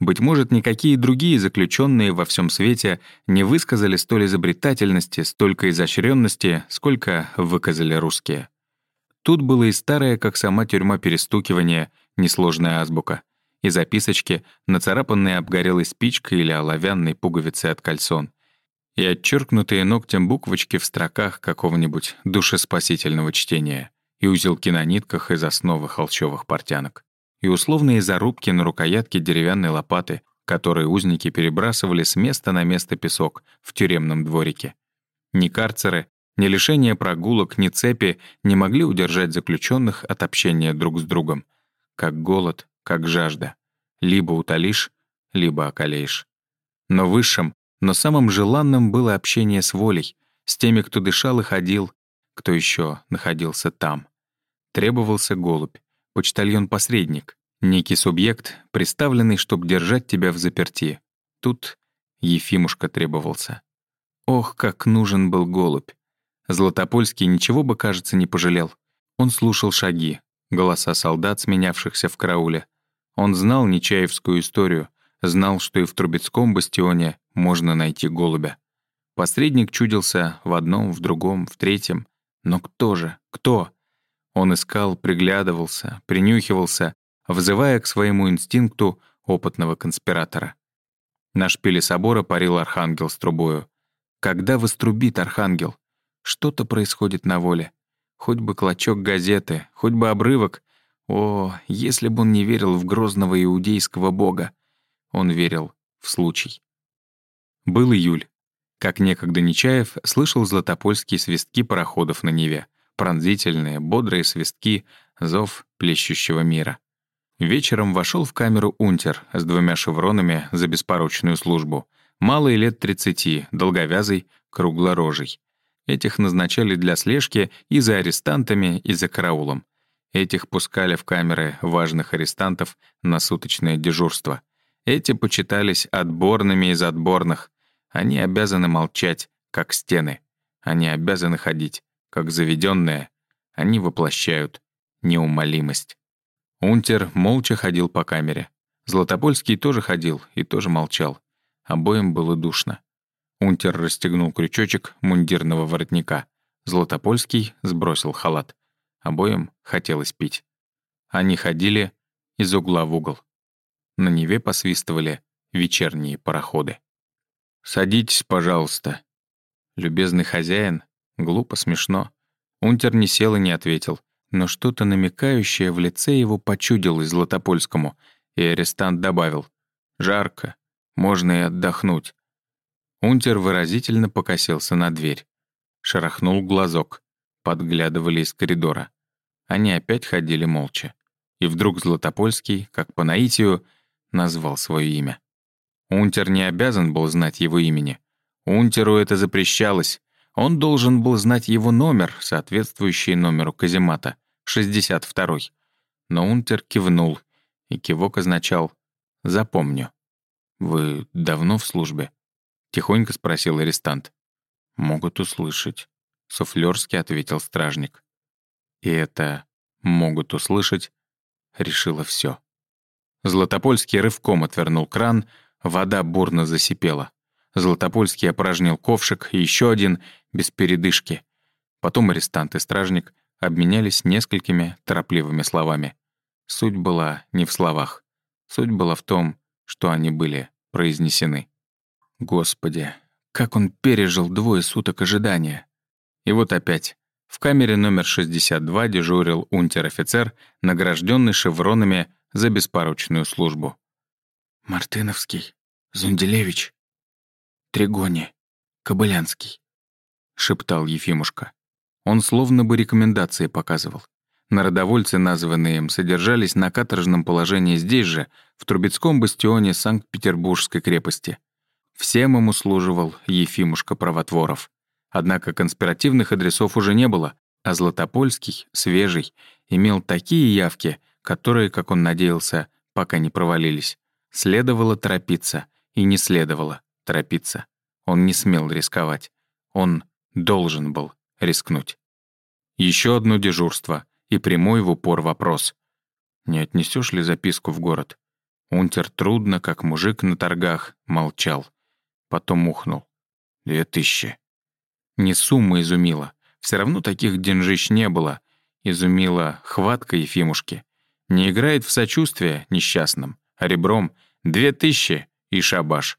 [SPEAKER 1] Быть может, никакие другие заключенные во всем свете не высказали столь изобретательности, столько изощренности, сколько выказали русские. Тут было и старое, как сама тюрьма перестукивание, несложная азбука, и записочки, нацарапанные обгорелой спичкой или оловянной пуговицей от кальсон, и отчеркнутые ногтем буквочки в строках какого-нибудь душеспасительного чтения, и узелки на нитках из основы холщовых портянок, и условные зарубки на рукоятке деревянной лопаты, которые узники перебрасывали с места на место песок в тюремном дворике. Ни карцеры, ни лишение прогулок, ни цепи не могли удержать заключенных от общения друг с другом. Как голод, как жажда. Либо утолишь, либо околеешь. Но высшим, но самым желанным было общение с волей, с теми, кто дышал и ходил, кто еще находился там. Требовался голубь, почтальон-посредник, некий субъект, представленный, чтобы держать тебя в заперти. Тут Ефимушка требовался. Ох, как нужен был голубь. Златопольский ничего бы, кажется, не пожалел. Он слушал шаги, голоса солдат, сменявшихся в карауле. Он знал Нечаевскую историю, знал, что и в Трубецком бастионе можно найти голубя. Посредник чудился в одном, в другом, в третьем. Но кто же? Кто? Он искал, приглядывался, принюхивался, взывая к своему инстинкту опытного конспиратора. На шпиле собора парил архангел с трубою. Когда вострубит архангел? Что-то происходит на воле. Хоть бы клочок газеты, хоть бы обрывок. О, если бы он не верил в грозного иудейского бога. Он верил в случай. Был июль. Как некогда Нечаев слышал златопольские свистки пароходов на Неве. Пронзительные, бодрые свистки, зов плещущего мира. Вечером вошел в камеру унтер с двумя шевронами за беспорочную службу. Малый лет 30, долговязый, круглорожий. Этих назначали для слежки и за арестантами, и за караулом. Этих пускали в камеры важных арестантов на суточное дежурство. Эти почитались отборными из отборных, они обязаны молчать, как стены. Они обязаны ходить, как заведенные. Они воплощают неумолимость. Унтер молча ходил по камере. Златопольский тоже ходил и тоже молчал. Обоим было душно. Унтер расстегнул крючочек мундирного воротника. Златопольский сбросил халат. Обоим хотелось пить. Они ходили из угла в угол. На Неве посвистывали вечерние пароходы. «Садитесь, пожалуйста». Любезный хозяин, глупо, смешно. Унтер не сел и не ответил, но что-то намекающее в лице его почудилось Златопольскому, и арестант добавил «Жарко, можно и отдохнуть». Унтер выразительно покосился на дверь. Шарахнул глазок. Подглядывали из коридора. Они опять ходили молча. И вдруг Златопольский, как по наитию, назвал свое имя. Унтер не обязан был знать его имени. Унтеру это запрещалось. Он должен был знать его номер, соответствующий номеру каземата, 62-й. Но Унтер кивнул, и кивок означал «Запомню». «Вы давно в службе?» — тихонько спросил арестант. «Могут услышать», — суфлёрски ответил стражник. И это «могут услышать» решило все. Златопольский рывком отвернул кран, вода бурно засипела. Златопольский опорожнил ковшик, еще один, без передышки. Потом арестант и стражник обменялись несколькими торопливыми словами. Суть была не в словах. Суть была в том, что они были произнесены. Господи, как он пережил двое суток ожидания. И вот опять. В камере номер 62 дежурил унтер-офицер, награжденный шевронами за беспорочную службу. «Мартыновский, Зунделевич, Тригони, Кобылянский», — шептал Ефимушка. Он словно бы рекомендации показывал. Народовольцы, названные им, содержались на каторжном положении здесь же, в Трубецком бастионе Санкт-Петербургской крепости. Всем ему служивал Ефимушка Правотворов. Однако конспиративных адресов уже не было, а Златопольский, свежий, имел такие явки, которые, как он надеялся, пока не провалились. Следовало торопиться, и не следовало торопиться. Он не смел рисковать. Он должен был рискнуть. Еще одно дежурство и прямой в упор вопрос. «Не отнесешь ли записку в город?» Унтер трудно, как мужик на торгах, молчал. Потом ухнул. «Две тысячи». Не сумма изумила. Все равно таких деньжищ не было. Изумила хватка Ефимушки. Не играет в сочувствие несчастным, а ребром две тысячи и шабаш.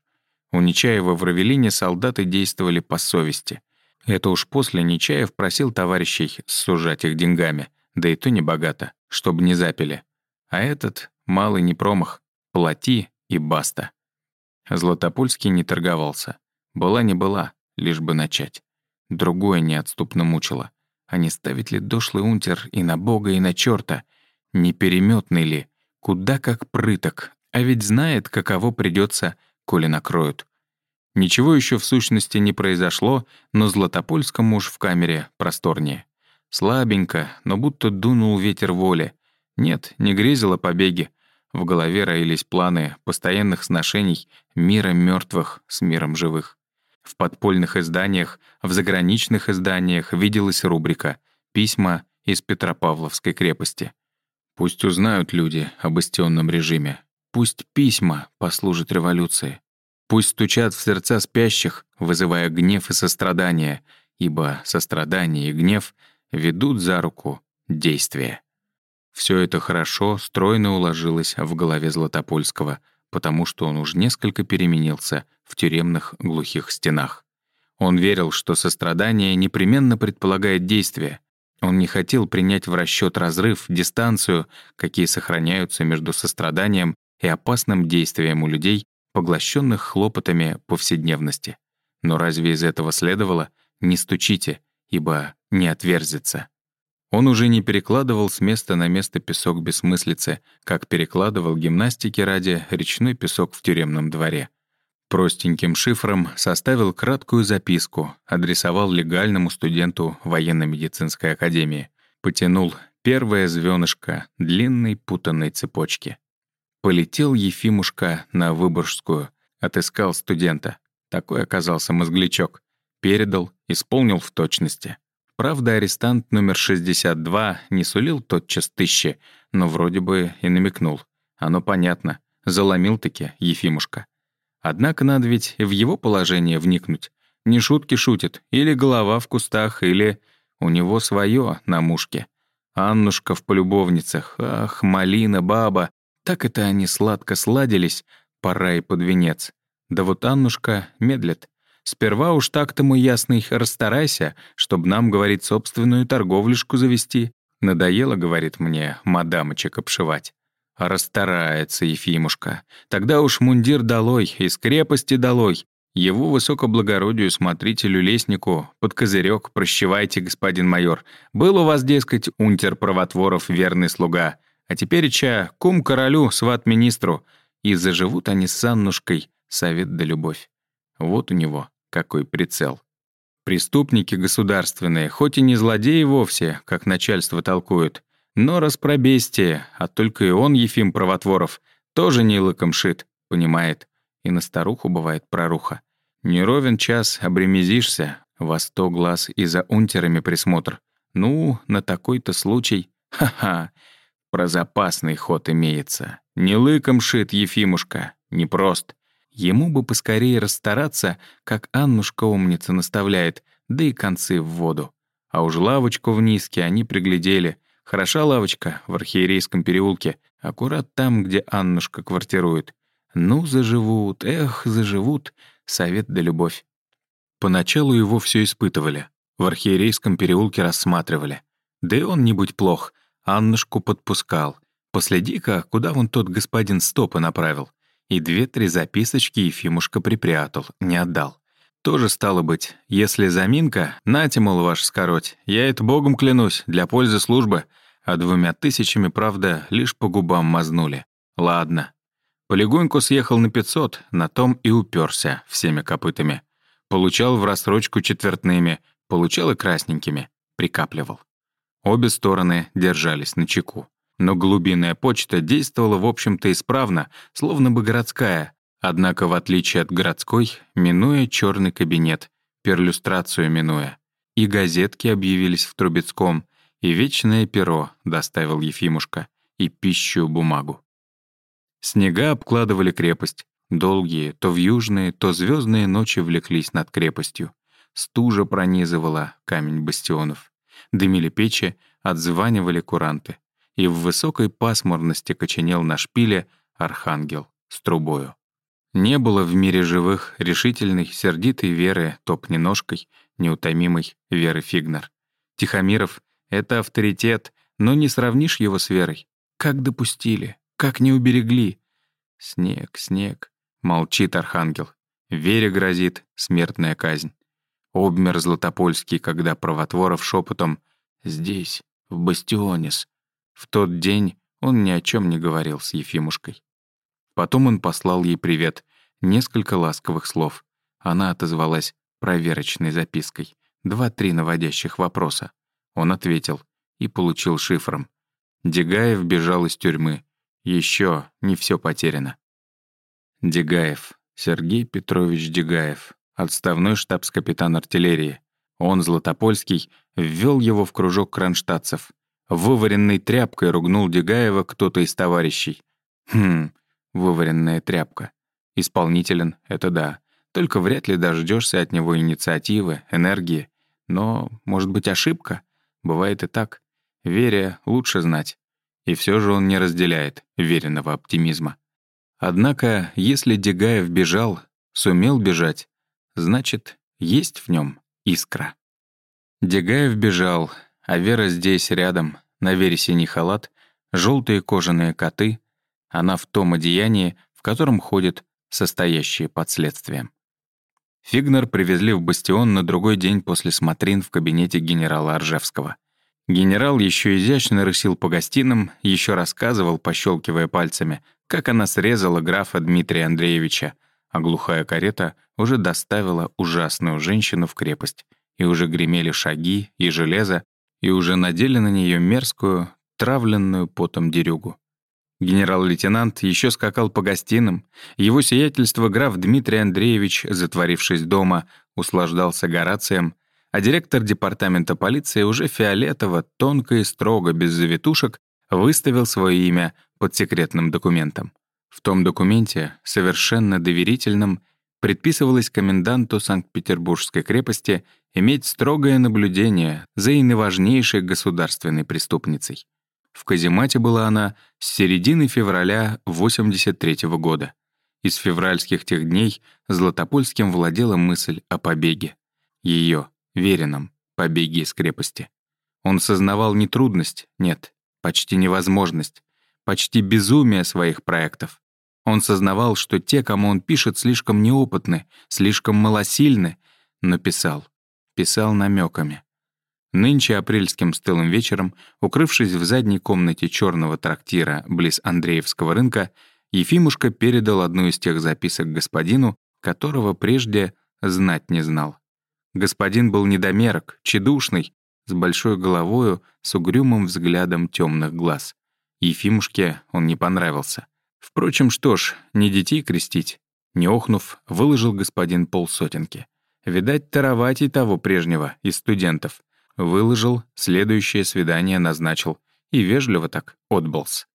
[SPEAKER 1] У Нечаева в Равелине солдаты действовали по совести. Это уж после Нечаев просил товарищей сужать их деньгами, да и то не богато, чтобы не запили. А этот малый не промах, плати и баста. Златопольский не торговался. Была не была, лишь бы начать. Другое неотступно мучило. А не ставить ли дошлый унтер и на бога, и на чёрта? Не переметный ли? Куда как прыток. А ведь знает, каково придется, коли накроют. Ничего еще в сущности не произошло, но Златопольскому уж в камере просторнее. Слабенько, но будто дунул ветер воли. Нет, не грезил о побеге. В голове роились планы постоянных сношений мира мертвых с миром живых. В подпольных изданиях, в заграничных изданиях виделась рубрика «Письма из Петропавловской крепости». Пусть узнают люди об бастионном режиме. Пусть письма послужат революции. Пусть стучат в сердца спящих, вызывая гнев и сострадание, ибо сострадание и гнев ведут за руку действия. Все это хорошо, стройно уложилось в голове Златопольского, потому что он уж несколько переменился в тюремных глухих стенах. Он верил, что сострадание непременно предполагает действие. Он не хотел принять в расчет разрыв, дистанцию, какие сохраняются между состраданием и опасным действием у людей, поглощенных хлопотами повседневности. Но разве из этого следовало «не стучите», ибо не отверзится? Он уже не перекладывал с места на место песок бессмыслицы, как перекладывал гимнастики ради речной песок в тюремном дворе. Простеньким шифром составил краткую записку, адресовал легальному студенту военно-медицинской академии. Потянул первое звёнышко длинной путанной цепочки. Полетел Ефимушка на Выборгскую, отыскал студента. Такой оказался мозглячок. Передал, исполнил в точности. Правда, арестант номер 62 не сулил тотчас тысячи, но вроде бы и намекнул. Оно понятно. Заломил-таки Ефимушка. Однако надо ведь в его положение вникнуть. Не шутки шутит, или голова в кустах, или у него свое на мушке. Аннушка в полюбовницах, ах, малина, баба. Так это они сладко сладились, пора и под венец. Да вот Аннушка медлит. Сперва уж так-то, мой ясный, расстарайся, чтобы нам, говорит, собственную торговлюшку завести. Надоело, говорит мне, мадамочек обшивать. Расстарается Ефимушка. Тогда уж мундир долой, из крепости долой. Его высокоблагородию смотрителю-лестнику под козырек прощевайте, господин майор. Был у вас, дескать, унтер правотворов верный слуга. А теперь, ча, кум королю, сват министру. И заживут они с Аннушкой, совет да любовь. Вот у него какой прицел. Преступники государственные, хоть и не злодеи вовсе, как начальство толкует, но распробестие, а только и он, Ефим Правотворов, тоже не лыком шит, понимает. И на старуху бывает проруха. Не ровен час обремезишься, во сто глаз и за унтерами присмотр. Ну, на такой-то случай, ха-ха, про запасный ход имеется. Не лыком шит Ефимушка, непрост. Ему бы поскорее расстараться, как Аннушка умница наставляет, да и концы в воду. А уж лавочку в низке они приглядели. Хороша лавочка в архиерейском переулке, аккурат там, где Аннушка квартирует. Ну, заживут, эх, заживут, совет да любовь. Поначалу его все испытывали. В архиерейском переулке рассматривали. Да и он не будь плох, Аннушку подпускал. Последи-ка, куда вон тот господин стопы направил. И две-три записочки Ефимушка припрятал, не отдал. Тоже стало быть, если заминка, нате, мол, ваш скороть, я это богом клянусь, для пользы службы, а двумя тысячами, правда, лишь по губам мазнули. Ладно. Полегоньку съехал на 500, на том и уперся всеми копытами. Получал в рассрочку четвертными, получал и красненькими, прикапливал. Обе стороны держались на чеку. Но глубинная почта действовала, в общем-то, исправно, словно бы городская, однако, в отличие от городской, минуя черный кабинет, перлюстрацию минуя. И газетки объявились в Трубецком, и вечное перо доставил Ефимушка, и пищу бумагу. Снега обкладывали крепость. Долгие, то в южные, то звездные ночи влеклись над крепостью. Стужа пронизывала камень бастионов. Дымили печи, отзванивали куранты и в высокой пасмурности коченел на шпиле архангел с трубою. Не было в мире живых решительной, сердитой веры топненожкой, неутомимой Веры Фигнер. Тихомиров — это авторитет, но не сравнишь его с Верой. Как допустили, как не уберегли. Снег, снег, молчит архангел. Вере грозит смертная казнь. Обмер Златопольский, когда Провотворов шепотом «Здесь, в Бастионис, в тот день он ни о чем не говорил с Ефимушкой. Потом он послал ей привет, несколько ласковых слов. Она отозвалась проверочной запиской. Два-три наводящих вопроса. Он ответил и получил шифром. Дегаев бежал из тюрьмы. Еще не все потеряно. Дегаев. Сергей Петрович Дегаев. Отставной штабс-капитан артиллерии. Он, Златопольский, ввел его в кружок кронштадтцев — Вываренной тряпкой ругнул Дегаева кто-то из товарищей. Хм, вываренная тряпка. Исполнителен — это да. Только вряд ли дождешься от него инициативы, энергии. Но, может быть, ошибка? Бывает и так. Вере лучше знать. И все же он не разделяет веренного оптимизма. Однако, если Дегаев бежал, сумел бежать, значит, есть в нем искра. Дегаев бежал, а Вера здесь, рядом, на Вере синий халат, желтые кожаные коты, она в том одеянии, в котором ходят состоящие под следствием. Фигнер привезли в бастион на другой день после смотрин в кабинете генерала Аржевского. Генерал еще изящно рысил по гостиным, еще рассказывал, пощелкивая пальцами, как она срезала графа Дмитрия Андреевича, а глухая карета уже доставила ужасную женщину в крепость, и уже гремели шаги и железо, и уже надели на нее мерзкую, травленную потом дерюгу. Генерал-лейтенант еще скакал по гостиным, его сиятельство граф Дмитрий Андреевич, затворившись дома, услаждался Горацием, а директор департамента полиции уже фиолетово, тонко и строго, без завитушек, выставил свое имя под секретным документом. В том документе, совершенно доверительном, предписывалось коменданту Санкт-Петербургской крепости иметь строгое наблюдение за и наиважнейшей государственной преступницей. В каземате была она с середины февраля 83 -го года. Из февральских тех дней Златопольским владела мысль о побеге. Ее, веренном, побеге из крепости. Он сознавал не трудность, нет, почти невозможность, почти безумие своих проектов. Он сознавал, что те, кому он пишет, слишком неопытны, слишком малосильны, но писал. Писал намеками. Нынче апрельским стылым вечером, укрывшись в задней комнате черного трактира близ Андреевского рынка, Ефимушка передал одну из тех записок господину, которого прежде знать не знал. Господин был недомерок, чедушный, с большой головою, с угрюмым взглядом темных глаз. Ефимушке он не понравился. Впрочем, что ж, не детей крестить. Не охнув, выложил господин полсотенки. Видать, тароватей того прежнего, из студентов. Выложил, следующее свидание назначил. И вежливо так отбылся.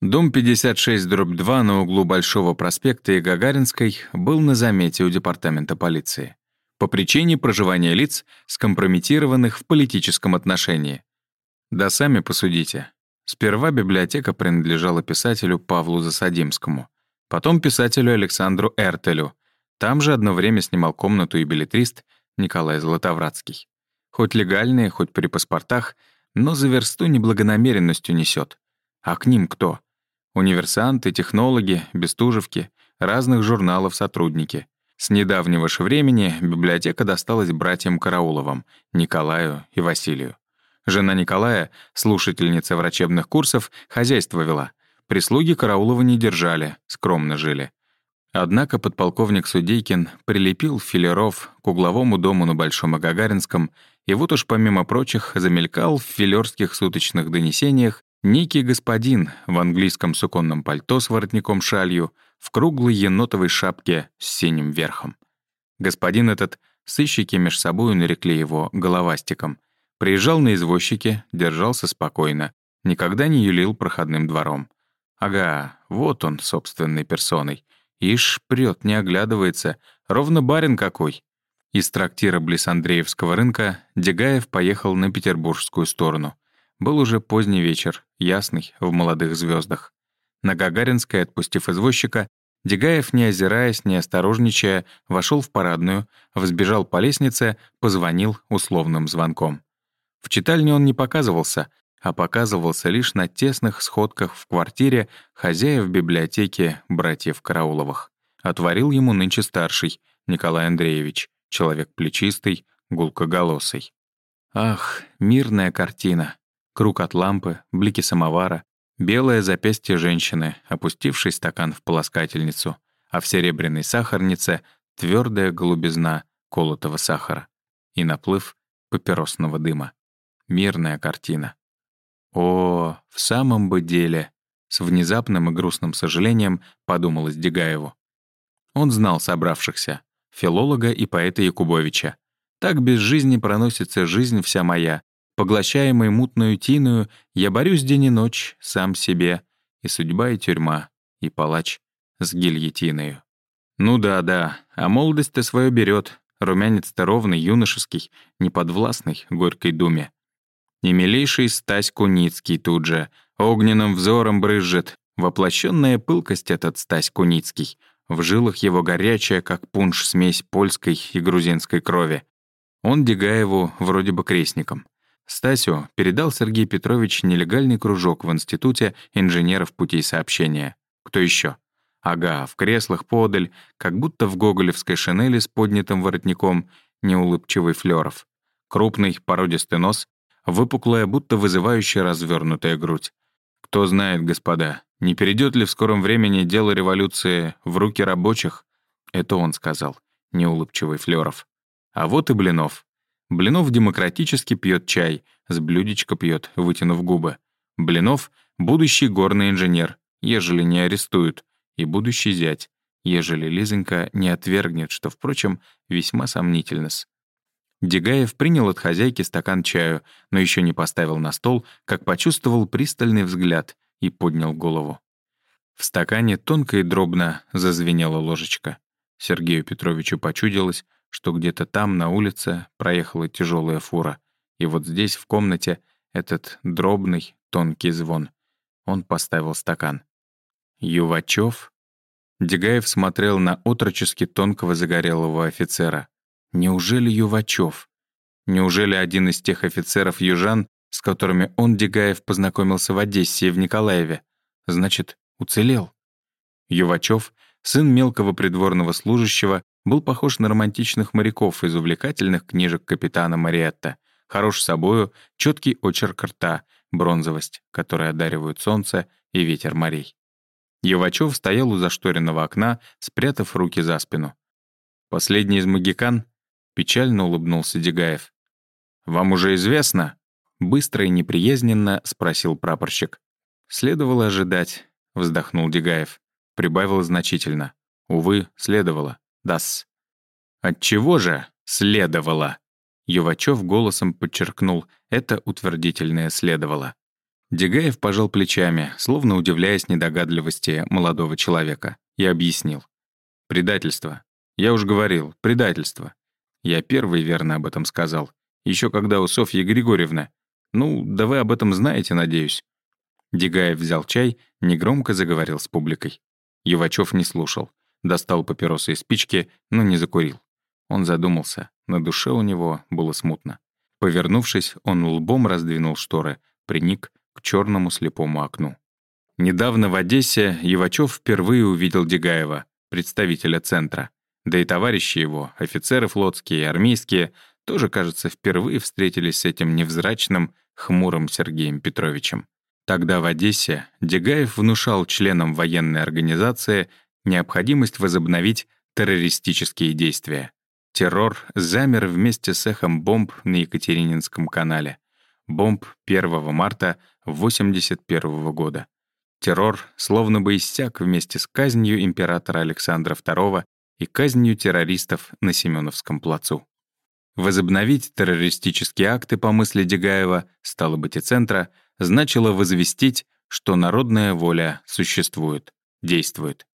[SPEAKER 1] Дом 56, дробь 2 на углу Большого проспекта и Гагаринской был на замете у департамента полиции по причине проживания лиц, скомпрометированных в политическом отношении. Да сами посудите. Сперва библиотека принадлежала писателю Павлу Засадимскому, потом писателю Александру Эртелю. Там же одно время снимал комнату и билетрист Николай Златовратский. Хоть легальные, хоть при паспортах, но за версту неблагонамеренностью несет. А к ним кто? Универсанты, технологи, бестужевки, разных журналов сотрудники. С недавнего же времени библиотека досталась братьям Карауловым, Николаю и Василию. Жена Николая, слушательница врачебных курсов, хозяйство вела. Прислуги Караулова не держали, скромно жили. Однако подполковник Судейкин прилепил филеров к угловому дому на Большом и и вот уж помимо прочих замелькал в филерских суточных донесениях некий господин в английском суконном пальто с воротником-шалью, в круглой енотовой шапке с синим верхом. Господин этот, сыщики меж собою нарекли его головастиком, приезжал на извозчике, держался спокойно, никогда не юлил проходным двором. Ага, вот он, собственной персоной. Ишь, прёт, не оглядывается, ровно барин какой. Из трактира близ Андреевского рынка Дегаев поехал на петербургскую сторону. Был уже поздний вечер, ясный, в молодых звездах. На Гагаринской, отпустив извозчика, Дегаев, не озираясь, не осторожничая, вошел в парадную, взбежал по лестнице, позвонил условным звонком. В читальне он не показывался, а показывался лишь на тесных сходках в квартире хозяев библиотеки братьев Карауловых. Отворил ему нынче старший, Николай Андреевич, человек плечистый, гулкоголосый. Ах, мирная картина. Круг от лампы, блики самовара, белое запястье женщины, опустивший стакан в полоскательницу, а в серебряной сахарнице — твердая голубизна колотого сахара и наплыв папиросного дыма. Мирная картина. О, в самом бы деле, с внезапным и грустным сожалением подумалось Дегаеву. Он знал собравшихся, филолога и поэта Якубовича. Так без жизни проносится жизнь вся моя, Поглощаемый мутную тиную, я борюсь день и ночь, сам себе, и судьба, и тюрьма, и палач с гильотиною. Ну да, да, а молодость-то свое берет, румянец-то ровный, юношеский, неподвластный горькой думе. И милейший Стась Куницкий тут же, огненным взором брызжет, воплощенная пылкость этот Стась Куницкий, в жилах его горячая, как пунш, смесь польской и грузинской крови. Он Дегаеву вроде бы крестником. Стасю передал Сергей Петрович нелегальный кружок в Институте инженеров путей сообщения. Кто еще? Ага, в креслах подаль, как будто в гоголевской шинели с поднятым воротником, неулыбчивый флёров. Крупный, породистый нос, выпуклая, будто вызывающая развернутая грудь. Кто знает, господа, не перейдет ли в скором времени дело революции в руки рабочих? Это он сказал, неулыбчивый Флёров. А вот и Блинов. Блинов демократически пьет чай, с блюдечка пьет, вытянув губы. Блинов — будущий горный инженер, ежели не арестуют, и будущий зять, ежели Лизонька не отвергнет, что, впрочем, весьма сомнительно -с. Дегаев принял от хозяйки стакан чаю, но еще не поставил на стол, как почувствовал пристальный взгляд и поднял голову. В стакане тонко и дробно зазвенела ложечка. Сергею Петровичу почудилось, что где-то там, на улице, проехала тяжелая фура, и вот здесь, в комнате, этот дробный, тонкий звон. Он поставил стакан. «Ювачев?» Дегаев смотрел на отрочески тонкого загорелого офицера. «Неужели Ювачев? Неужели один из тех офицеров-южан, с которыми он, Дегаев, познакомился в Одессе и в Николаеве? Значит, уцелел?» Ювачев, сын мелкого придворного служащего, был похож на романтичных моряков из увлекательных книжек капитана Мариетта. Хорош собою, четкий очерк рта, бронзовость, которая одаривают солнце и ветер морей. Евачев стоял у зашторенного окна, спрятав руки за спину. Последний из магикан печально улыбнулся Дегаев. «Вам уже известно?» Быстро и неприязненно спросил прапорщик. «Следовало ожидать», — вздохнул Дегаев. Прибавил значительно. «Увы, следовало. Дас. Отчего же следовало? Ювачев голосом подчеркнул, это утвердительное следовало. Дегаев пожал плечами, словно удивляясь недогадливости молодого человека, и объяснил. «Предательство. Я уж говорил, предательство. Я первый верно об этом сказал. Еще когда у Софьи Григорьевны. Ну, да вы об этом знаете, надеюсь». Дегаев взял чай, негромко заговорил с публикой. Евачев не слушал. Достал папиросы и спички, но не закурил. Он задумался. На душе у него было смутно. Повернувшись, он лбом раздвинул шторы, приник к черному слепому окну. Недавно в Одессе Евачев впервые увидел Дегаева, представителя центра. Да и товарищи его, офицеры флотские и армейские, тоже, кажется, впервые встретились с этим невзрачным, хмурым Сергеем Петровичем. Тогда в Одессе Дегаев внушал членам военной организации необходимость возобновить террористические действия. Террор замер вместе с эхом бомб на Екатерининском канале. Бомб 1 марта 1981 года. Террор словно бы иссяк вместе с казнью императора Александра II и казнью террористов на Семеновском плацу. Возобновить террористические акты по мысли Дегаева, стало быть и центра, значило возвестить, что народная воля существует, действует.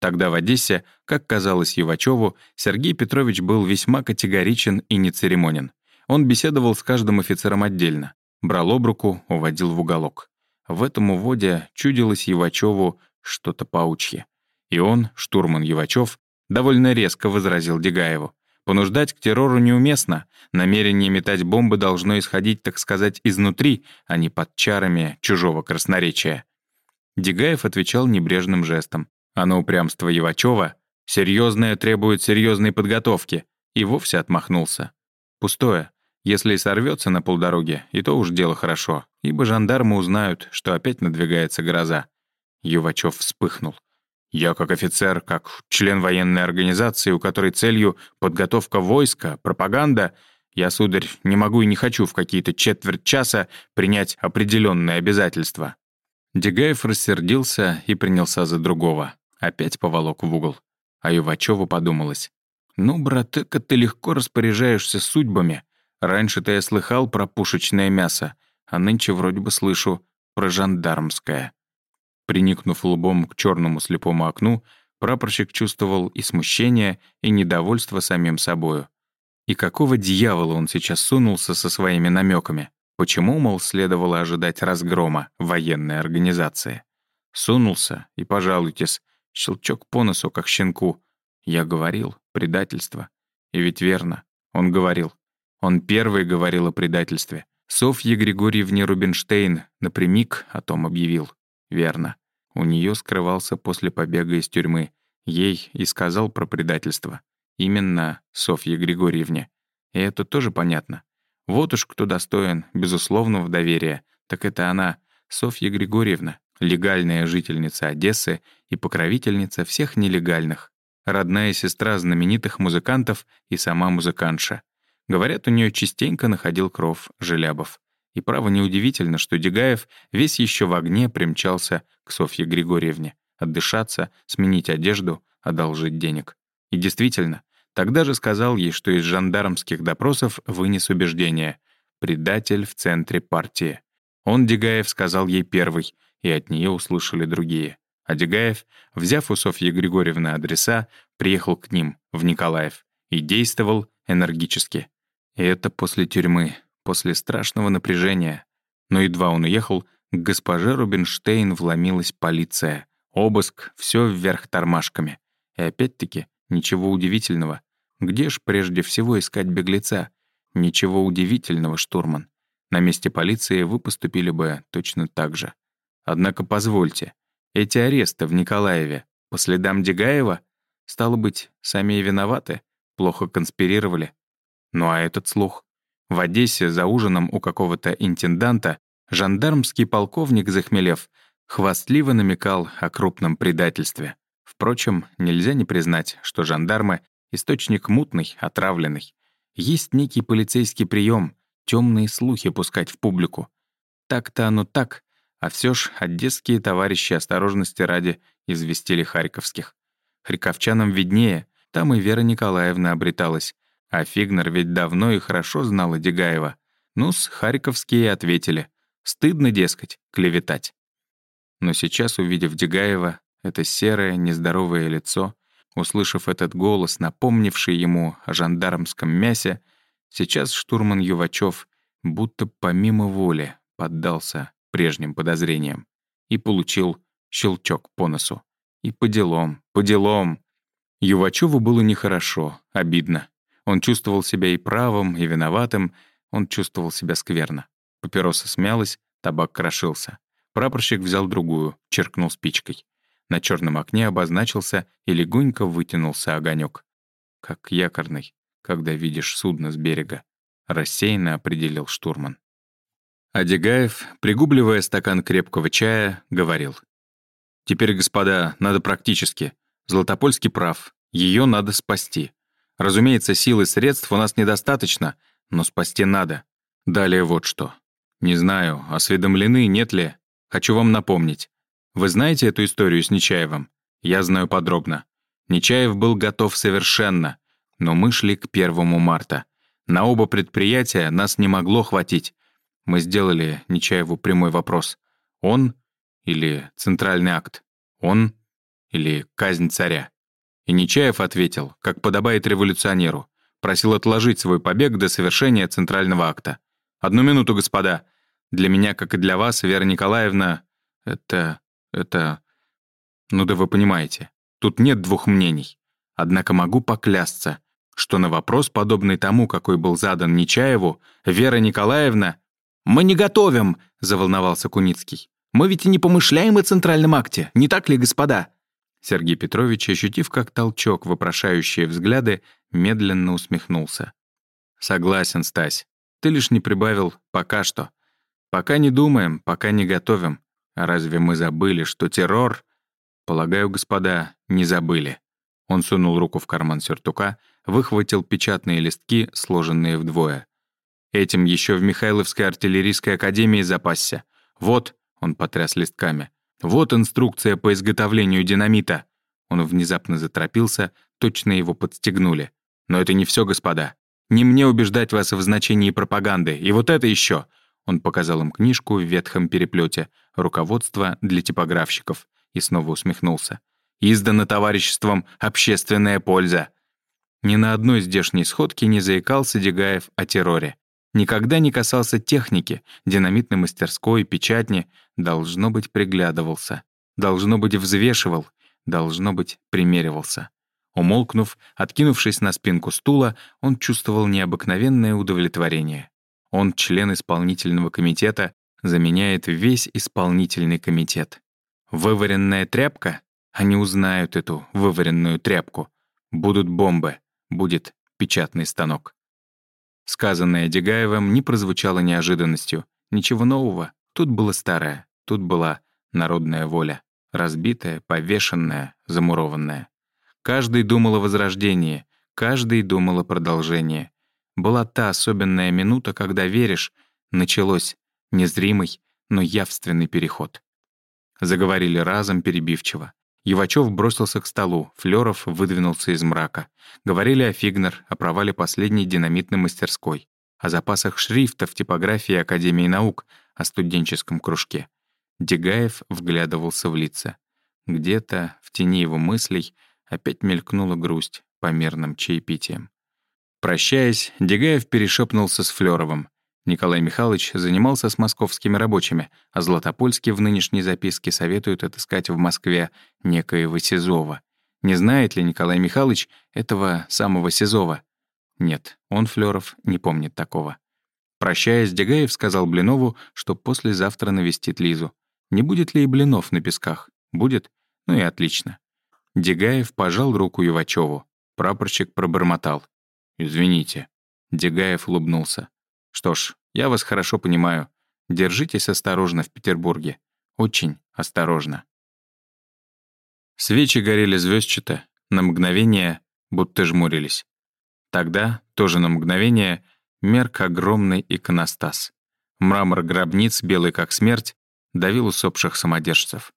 [SPEAKER 1] Тогда в Одессе, как казалось Евачеву, Сергей Петрович был весьма категоричен и нецеремонен. Он беседовал с каждым офицером отдельно, брал об руку, уводил в уголок. В этом уводе чудилось Евачеву что-то паучье. И он, штурман Евачев, довольно резко возразил Дегаеву. Понуждать к террору неуместно. Намерение метать бомбы должно исходить, так сказать, изнутри, а не под чарами чужого красноречия. Дегаев отвечал небрежным жестом а упрямство Евачева «серьезное требует серьезной подготовки» и вовсе отмахнулся. Пустое. Если и сорвется на полдороге, и то уж дело хорошо, ибо жандармы узнают, что опять надвигается гроза. Ювачев вспыхнул. «Я как офицер, как член военной организации, у которой целью подготовка войска, пропаганда, я, сударь, не могу и не хочу в какие-то четверть часа принять определенные обязательства». Дегаев рассердился и принялся за другого. Опять поволок в угол. А Ивачеву подумалось. «Ну, братыка, ты легко распоряжаешься судьбами. Раньше-то я слыхал про пушечное мясо, а нынче вроде бы слышу про жандармское». Приникнув лбом к черному слепому окну, прапорщик чувствовал и смущение, и недовольство самим собою. И какого дьявола он сейчас сунулся со своими намеками? Почему, мол, следовало ожидать разгрома военной организации? Сунулся, и, пожалуйтесь, Щелчок по носу, как щенку. Я говорил, предательство. И ведь верно, он говорил. Он первый говорил о предательстве. Софье Григорьевне Рубинштейн напрямик о том объявил. Верно. У нее скрывался после побега из тюрьмы. Ей и сказал про предательство. Именно Софье Григорьевне. И это тоже понятно. Вот уж кто достоин безусловного доверия, так это она, Софья Григорьевна, легальная жительница Одессы и покровительница всех нелегальных, родная сестра знаменитых музыкантов и сама музыкантша. Говорят, у нее частенько находил кров Желябов. И право неудивительно, что Дегаев весь еще в огне примчался к Софье Григорьевне. Отдышаться, сменить одежду, одолжить денег. И действительно, тогда же сказал ей, что из жандармских допросов вынес убеждение «предатель в центре партии». Он, Дегаев, сказал ей первый — и от нее услышали другие. Адигаев, взяв у Софьи Григорьевны адреса, приехал к ним, в Николаев, и действовал энергически. И это после тюрьмы, после страшного напряжения. Но едва он уехал, к госпоже Рубинштейн вломилась полиция. Обыск, все вверх тормашками. И опять-таки, ничего удивительного. Где ж прежде всего искать беглеца? Ничего удивительного, штурман. На месте полиции вы поступили бы точно так же. Однако позвольте, эти аресты в Николаеве по следам Дегаева, стало быть, сами и виноваты, плохо конспирировали. Ну а этот слух? В Одессе за ужином у какого-то интенданта жандармский полковник Захмелев хвастливо намекал о крупном предательстве. Впрочем, нельзя не признать, что жандармы — источник мутный, отравленный. Есть некий полицейский прием, темные слухи пускать в публику. Так-то оно так, а все ж одесские товарищи осторожности ради известили харьковских. Харьковчанам виднее, там и Вера Николаевна обреталась. А Фигнер ведь давно и хорошо знала Дегаева. Ну-с, харьковские ответили. Стыдно, дескать, клеветать. Но сейчас, увидев Дегаева, это серое, нездоровое лицо, услышав этот голос, напомнивший ему о жандармском мясе, сейчас штурман Ювачев будто помимо воли поддался прежним подозрениям и получил щелчок по носу. И по делам, по делам. Ювачеву было нехорошо, обидно. Он чувствовал себя и правым, и виноватым, он чувствовал себя скверно. Папироса смялась, табак крошился. Прапорщик взял другую, черкнул спичкой. На черном окне обозначился и легонько вытянулся огонек. Как якорный, когда видишь судно с берега. Рассеянно определил штурман. Адигаев, пригубливая стакан крепкого чая, говорил. «Теперь, господа, надо практически. Златопольский прав. Ее надо спасти. Разумеется, сил и средств у нас недостаточно, но спасти надо. Далее вот что. Не знаю, осведомлены, нет ли. Хочу вам напомнить. Вы знаете эту историю с Нечаевым? Я знаю подробно. Нечаев был готов совершенно, но мы шли к первому марта. На оба предприятия нас не могло хватить. Мы сделали Нечаеву прямой вопрос. Он или центральный акт? Он или казнь царя? И Нечаев ответил, как подобает революционеру. Просил отложить свой побег до совершения центрального акта. «Одну минуту, господа. Для меня, как и для вас, Вера Николаевна, это... это... Ну да вы понимаете, тут нет двух мнений. Однако могу поклясться, что на вопрос, подобный тому, какой был задан Нечаеву, Вера Николаевна... «Мы не готовим!» — заволновался Куницкий. «Мы ведь и не помышляем о центральном акте, не так ли, господа?» Сергей Петрович, ощутив как толчок вопрошающие взгляды, медленно усмехнулся. «Согласен, Стась. Ты лишь не прибавил «пока что». Пока не думаем, пока не готовим. Разве мы забыли, что террор...» «Полагаю, господа, не забыли». Он сунул руку в карман сюртука, выхватил печатные листки, сложенные вдвое. «Этим еще в Михайловской артиллерийской академии запасся. Вот», — он потряс листками, «Вот инструкция по изготовлению динамита». Он внезапно заторопился, точно его подстегнули. «Но это не все, господа. Не мне убеждать вас в значении пропаганды. И вот это еще. Он показал им книжку в ветхом переплете «Руководство для типографщиков» и снова усмехнулся. «Издано товариществом «Общественная польза». Ни на одной здешней сходке не заикался Дегаев о терроре. Никогда не касался техники, динамитной мастерской, печатни. Должно быть, приглядывался. Должно быть, взвешивал. Должно быть, примеривался. Умолкнув, откинувшись на спинку стула, он чувствовал необыкновенное удовлетворение. Он, член исполнительного комитета, заменяет весь исполнительный комитет. Вываренная тряпка? Они узнают эту вываренную тряпку. Будут бомбы, будет печатный станок. Сказанное Дегаевым не прозвучало неожиданностью. Ничего нового. Тут было старое. Тут была народная воля. Разбитая, повешенная, замурованная. Каждый думал о возрождении. Каждый думал о продолжении. Была та особенная минута, когда веришь, началось незримый, но явственный переход. Заговорили разом перебивчиво. Ивачев бросился к столу, Флёров выдвинулся из мрака. Говорили о Фигнер, о провале последней динамитной мастерской, о запасах шрифта в типографии Академии наук, о студенческом кружке. Дегаев вглядывался в лица. Где-то, в тени его мыслей, опять мелькнула грусть по мирным чаепитиям. Прощаясь, Дегаев перешепнулся с Флёровым. Николай Михайлович занимался с московскими рабочими, а Златопольский в нынешней записке советует отыскать в Москве некоего Сизова. Не знает ли Николай Михайлович этого самого Сизова? Нет, он, Флёров, не помнит такого. Прощаясь, Дегаев сказал Блинову, что послезавтра навестит Лизу. Не будет ли и блинов на песках? Будет? Ну и отлично. Дегаев пожал руку Ивачеву. Прапорщик пробормотал. «Извините». Дегаев улыбнулся. Что ж, я вас хорошо понимаю. Держитесь осторожно в Петербурге. Очень осторожно. Свечи горели звездчато, на мгновение будто жмурились. Тогда, тоже на мгновение, мерк огромный иконостас. Мрамор гробниц, белый как смерть, давил усопших самодержцев.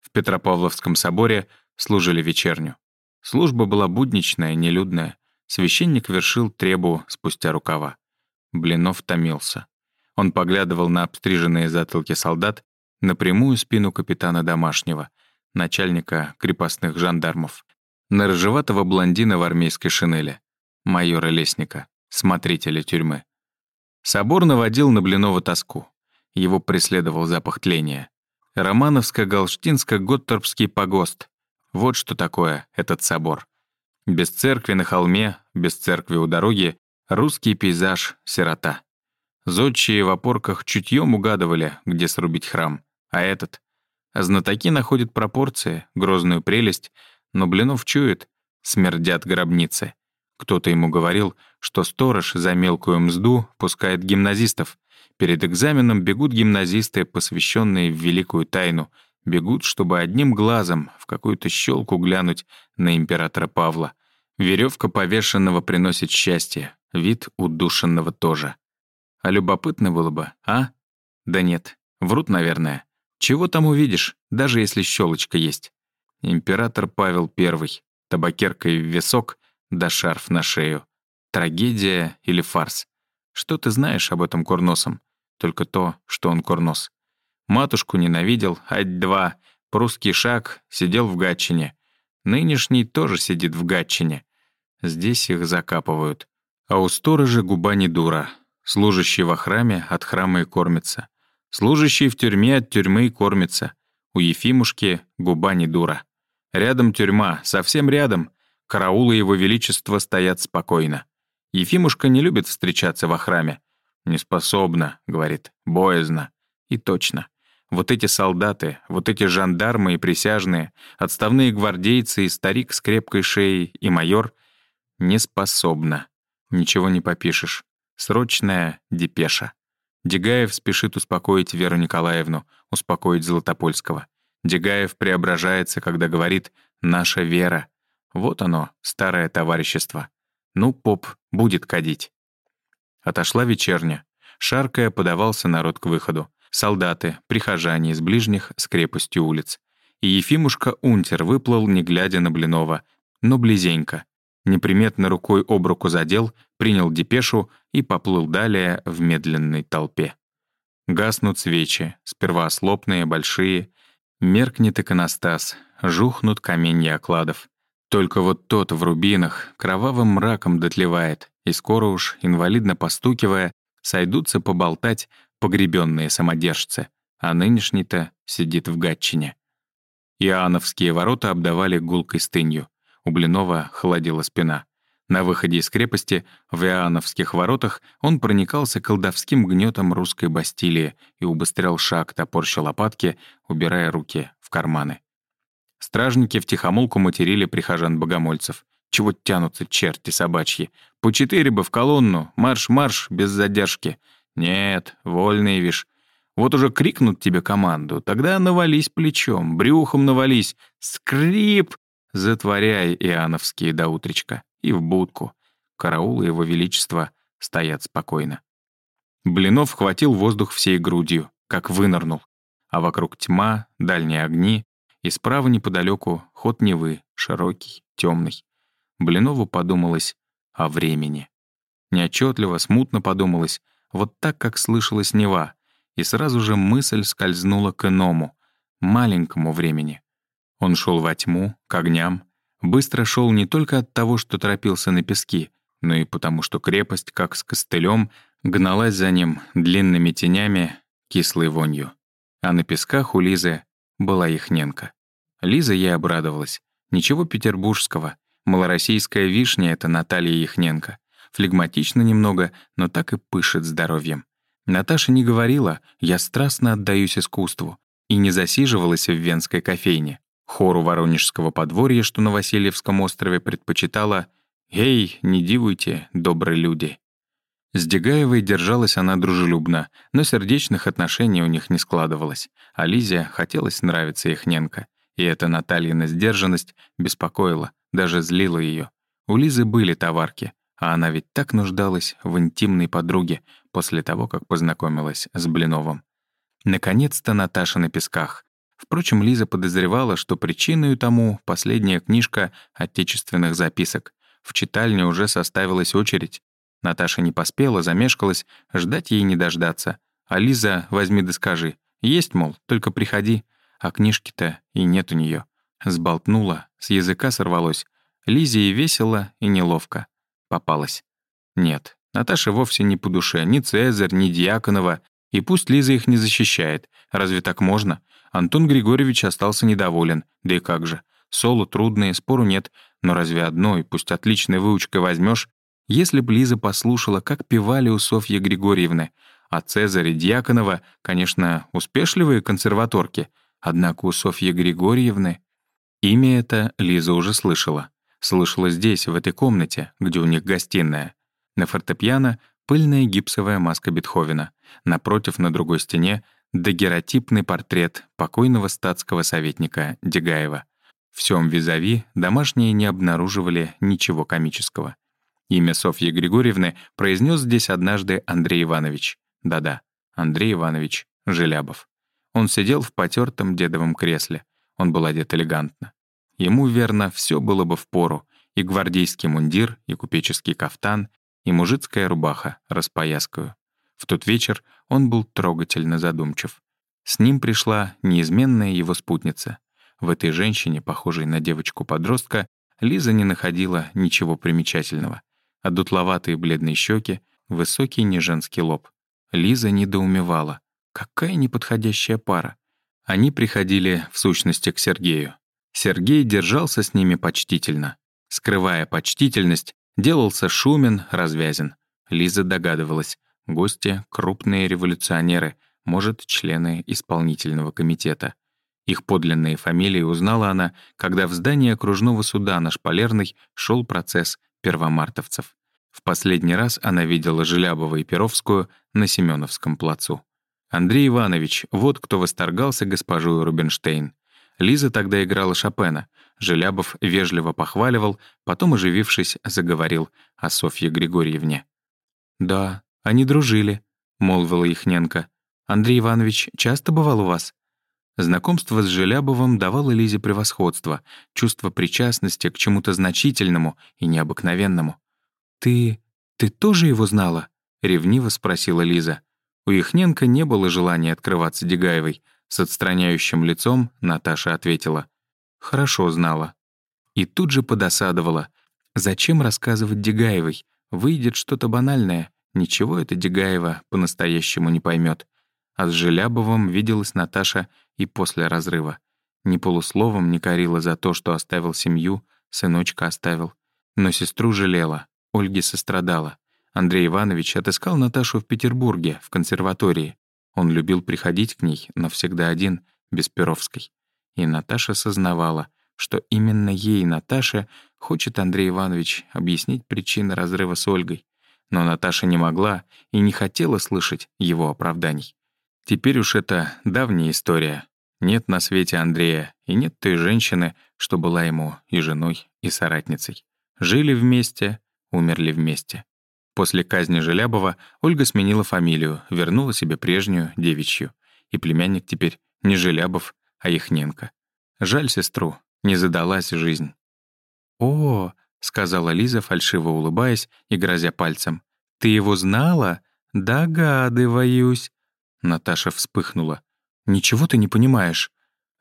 [SPEAKER 1] В Петропавловском соборе служили вечерню. Служба была будничная, нелюдная. Священник вершил требу спустя рукава. Блинов томился. Он поглядывал на обстриженные затылки солдат, на прямую спину капитана Домашнего, начальника крепостных жандармов, на рыжеватого блондина в армейской шинели, майора Лесника, смотрителя тюрьмы. Собор наводил на Блинова тоску. Его преследовал запах тления. Романовско-Галштинско-Готторпский погост. Вот что такое этот собор. Без церкви на холме, без церкви у дороги, русский пейзаж — сирота. Зодчие в опорках чутьем угадывали, где срубить храм. А этот? Знатоки находят пропорции, грозную прелесть, но Блинов чует, смердят гробницы. Кто-то ему говорил, что сторож за мелкую мзду пускает гимназистов. Перед экзаменом бегут гимназисты, посвященные в великую тайну, бегут, чтобы одним глазом в какую-то щелку глянуть на императора Павла. Веревка повешенного приносит счастье, вид удушенного тоже. А любопытно было бы, а? Да нет, врут, наверное. Чего там увидишь, даже если щелочка есть? Император Павел I, табакеркой в висок, да шарф на шею. Трагедия или фарс? Что ты знаешь об этом курносом? Только то, что он курнос. Матушку ненавидел, ать-два, прусский шаг, сидел в Гатчине. Нынешний тоже сидит в Гатчине. Здесь их закапывают. А у сторожа губа не дура. Служащий во храме от храма и кормится. Служащий в тюрьме от тюрьмы и кормится. У Ефимушки губа не дура. Рядом тюрьма, совсем рядом. Караулы его величества стоят спокойно. Ефимушка не любит встречаться во храме. «Неспособна», — говорит, — «боязно». И точно. Вот эти солдаты, вот эти жандармы и присяжные, отставные гвардейцы и старик с крепкой шеей и майор — неспособна. Ничего не попишешь. Срочная депеша. Дегаев спешит успокоить Веру Николаевну, успокоить Золотопольского. Дегаев преображается, когда говорит «наша Вера». Вот оно, старое товарищество. Ну, поп, будет кадить. Отошла вечерня. Шаркая подавался народ к выходу. Солдаты, прихожане из ближних с крепостью улиц. И Ефимушка Унтер выплыл, не глядя на Блинова, но близенько. Неприметно рукой об руку задел, принял депешу и поплыл далее в медленной толпе. Гаснут свечи, сперва слопные, большие. Меркнет иконостас, жухнут каменья окладов. Только вот тот в рубинах кровавым мраком дотлевает, и скоро уж, инвалидно постукивая, сойдутся поболтать погребенные самодержцы, а нынешний-то сидит в Гатчине. Иоанновские ворота обдавали гулкой стынью. У Блинова холодила спина. На выходе из крепости в Иоанновских воротах он проникался колдовским гнетом русской Бастилии и убыстрял шаг, топорща лопатки, убирая руки в карманы. Стражники втихомолку материли прихожан-богомольцев. Чего тянутся черти собачьи? По четыре бы в колонну, марш-марш, без задержки. Нет, вольные вишь. Вот уже крикнут тебе команду, тогда навались плечом, брюхом навались. Скрип! Затворяй, Иоанновские до утречка. И в будку. Караулы его величества стоят спокойно. Блинов хватил воздух всей грудью, как вынырнул. А вокруг тьма, дальние огни, и справа неподалеку ход Невы, широкий, темный. Блинову подумалось о времени. Неотчетливо, смутно подумалось, вот так, как слышалась Нева, и сразу же мысль скользнула к иному, маленькому времени. Он шел во тьму, к огням, быстро шел не только от того, что торопился на пески, но и потому, что крепость, как с костылем, гналась за ним длинными тенями, кислой вонью. А на песках у Лизы была Яхненко. Лиза ей обрадовалась. Ничего петербургского. Малороссийская вишня — это Наталья Яхненко. Флегматично немного, но так и пышет здоровьем. Наташа не говорила «я страстно отдаюсь искусству» и не засиживалась в венской кофейне. Хору воронежского подворья, что на Васильевском острове предпочитала «Эй, не дивуйте, добрые люди». С Дегаевой держалась она дружелюбно, но сердечных отношений у них не складывалось, а Лизе хотелось нравиться Яхненко. И эта Натальина сдержанность беспокоила, даже злила ее. У Лизы были товарки, а она ведь так нуждалась в интимной подруге после того, как познакомилась с Блиновым. Наконец-то Наташа на песках. Впрочем, Лиза подозревала, что причиной тому последняя книжка отечественных записок. В читальне уже составилась очередь. Наташа не поспела, замешкалась, ждать ей не дождаться. А Лиза возьми да скажи. Есть, мол, только приходи. А книжки-то и нет у нее. Сболтнула, с языка сорвалось. Лизе и весело, и неловко. Попалась. Нет, Наташа вовсе не по душе, ни Цезарь, ни Дьяконова. И пусть Лиза их не защищает. Разве так можно? Антон Григорьевич остался недоволен. Да и как же. Соло трудные, спору нет. Но разве одной, пусть отличной выучкой возьмешь? Если б Лиза послушала, как певали у Софьи Григорьевны, а Цезарь и Дьяконова, конечно, успешливые консерваторки, однако у Софьи Григорьевны... Имя это Лиза уже слышала. Слышала здесь, в этой комнате, где у них гостиная. На фортепиано пыльная гипсовая маска Бетховена. Напротив, на другой стене, дагеротипный портрет покойного статского советника Дегаева. В всем визави домашние не обнаруживали ничего комического. Имя Софьи Григорьевны произнес здесь однажды Андрей Иванович. Да-да, Андрей Иванович Желябов. Он сидел в потертом дедовом кресле. Он был одет элегантно. Ему, верно, все было бы впору. И гвардейский мундир, и купеческий кафтан, и мужицкая рубаха, распояскую. В тот вечер он был трогательно задумчив. С ним пришла неизменная его спутница. В этой женщине, похожей на девочку-подростка, Лиза не находила ничего примечательного. А дутловатые бледные щеки, высокий неженский лоб. Лиза недоумевала. Какая неподходящая пара. Они приходили, в сущности, к Сергею. Сергей держался с ними почтительно. Скрывая почтительность, делался шумен, развязен. Лиза догадывалась. Гости — крупные революционеры, может, члены исполнительного комитета. Их подлинные фамилии узнала она, когда в здании окружного суда на Шпалерной шел процесс первомартовцев. В последний раз она видела Желябова и Перовскую на Семеновском плацу. Андрей Иванович, вот кто восторгался госпожой Рубинштейн. Лиза тогда играла Шопена. Желябов вежливо похваливал, потом, оживившись, заговорил о Софье Григорьевне. «Да, они дружили», — молвила Ихненко. «Андрей Иванович часто бывал у вас?» Знакомство с Желябовым давало Лизе превосходство, чувство причастности к чему-то значительному и необыкновенному. «Ты... ты тоже его знала?» — ревниво спросила Лиза. У Ихненко не было желания открываться Дегаевой. С отстраняющим лицом Наташа ответила. «Хорошо знала». И тут же подосадовала. «Зачем рассказывать Дегаевой? Выйдет что-то банальное. Ничего это Дегаева по-настоящему не поймет. А с Желябовым виделась Наташа и после разрыва. Ни полусловом не корила за то, что оставил семью, сыночка оставил. Но сестру жалела, Ольге сострадала. Андрей Иванович отыскал Наташу в Петербурге, в консерватории. Он любил приходить к ней, но всегда один, без Перовской. И Наташа сознавала, что именно ей, Наташе, хочет Андрей Иванович объяснить причины разрыва с Ольгой. Но Наташа не могла и не хотела слышать его оправданий. Теперь уж это давняя история. Нет на свете Андрея, и нет той женщины, что была ему и женой, и соратницей. Жили вместе, умерли вместе. После казни Желябова Ольга сменила фамилию, вернула себе прежнюю, девичью. И племянник теперь не Желябов, а Яхненко. Жаль сестру, не задалась жизнь. «О, — сказала Лиза, фальшиво улыбаясь и грозя пальцем. «Ты его знала? Догадываюсь». Наташа вспыхнула. «Ничего ты не понимаешь».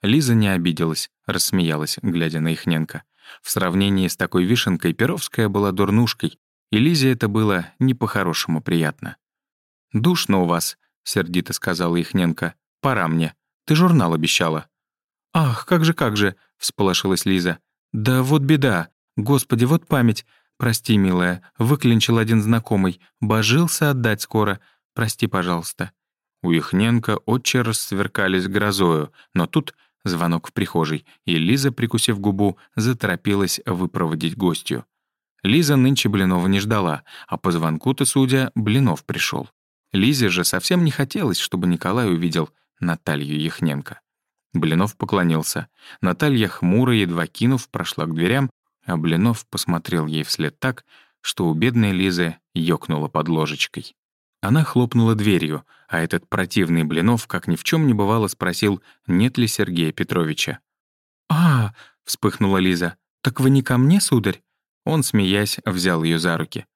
[SPEAKER 1] Лиза не обиделась, рассмеялась, глядя на Ихненко. В сравнении с такой вишенкой Перовская была дурнушкой, и Лизе это было не по-хорошему приятно. «Душно у вас», — сердито сказала Ихненко. «Пора мне. Ты журнал обещала». «Ах, как же, как же», — всполошилась Лиза. «Да вот беда. Господи, вот память. Прости, милая, выклинчил один знакомый. Божился отдать скоро. Прости, пожалуйста». У Ихненко отче рассверкались грозою, но тут звонок в прихожей, и Лиза, прикусив губу, заторопилась выпроводить гостью. Лиза нынче Блинова не ждала, а по звонку-то, судя, Блинов пришел. Лизе же совсем не хотелось, чтобы Николай увидел Наталью Яхненко. Блинов поклонился. Наталья, хмуро, едва кинув, прошла к дверям, а Блинов посмотрел ей вслед так, что у бедной Лизы ёкнуло под ложечкой. Она хлопнула дверью, а этот противный Блинов, как ни в чем не бывало, спросил, нет ли Сергея Петровича. «А!» — вспыхнула Лиза. «Так вы не ко мне, сударь?» Он, смеясь, взял ее за руки.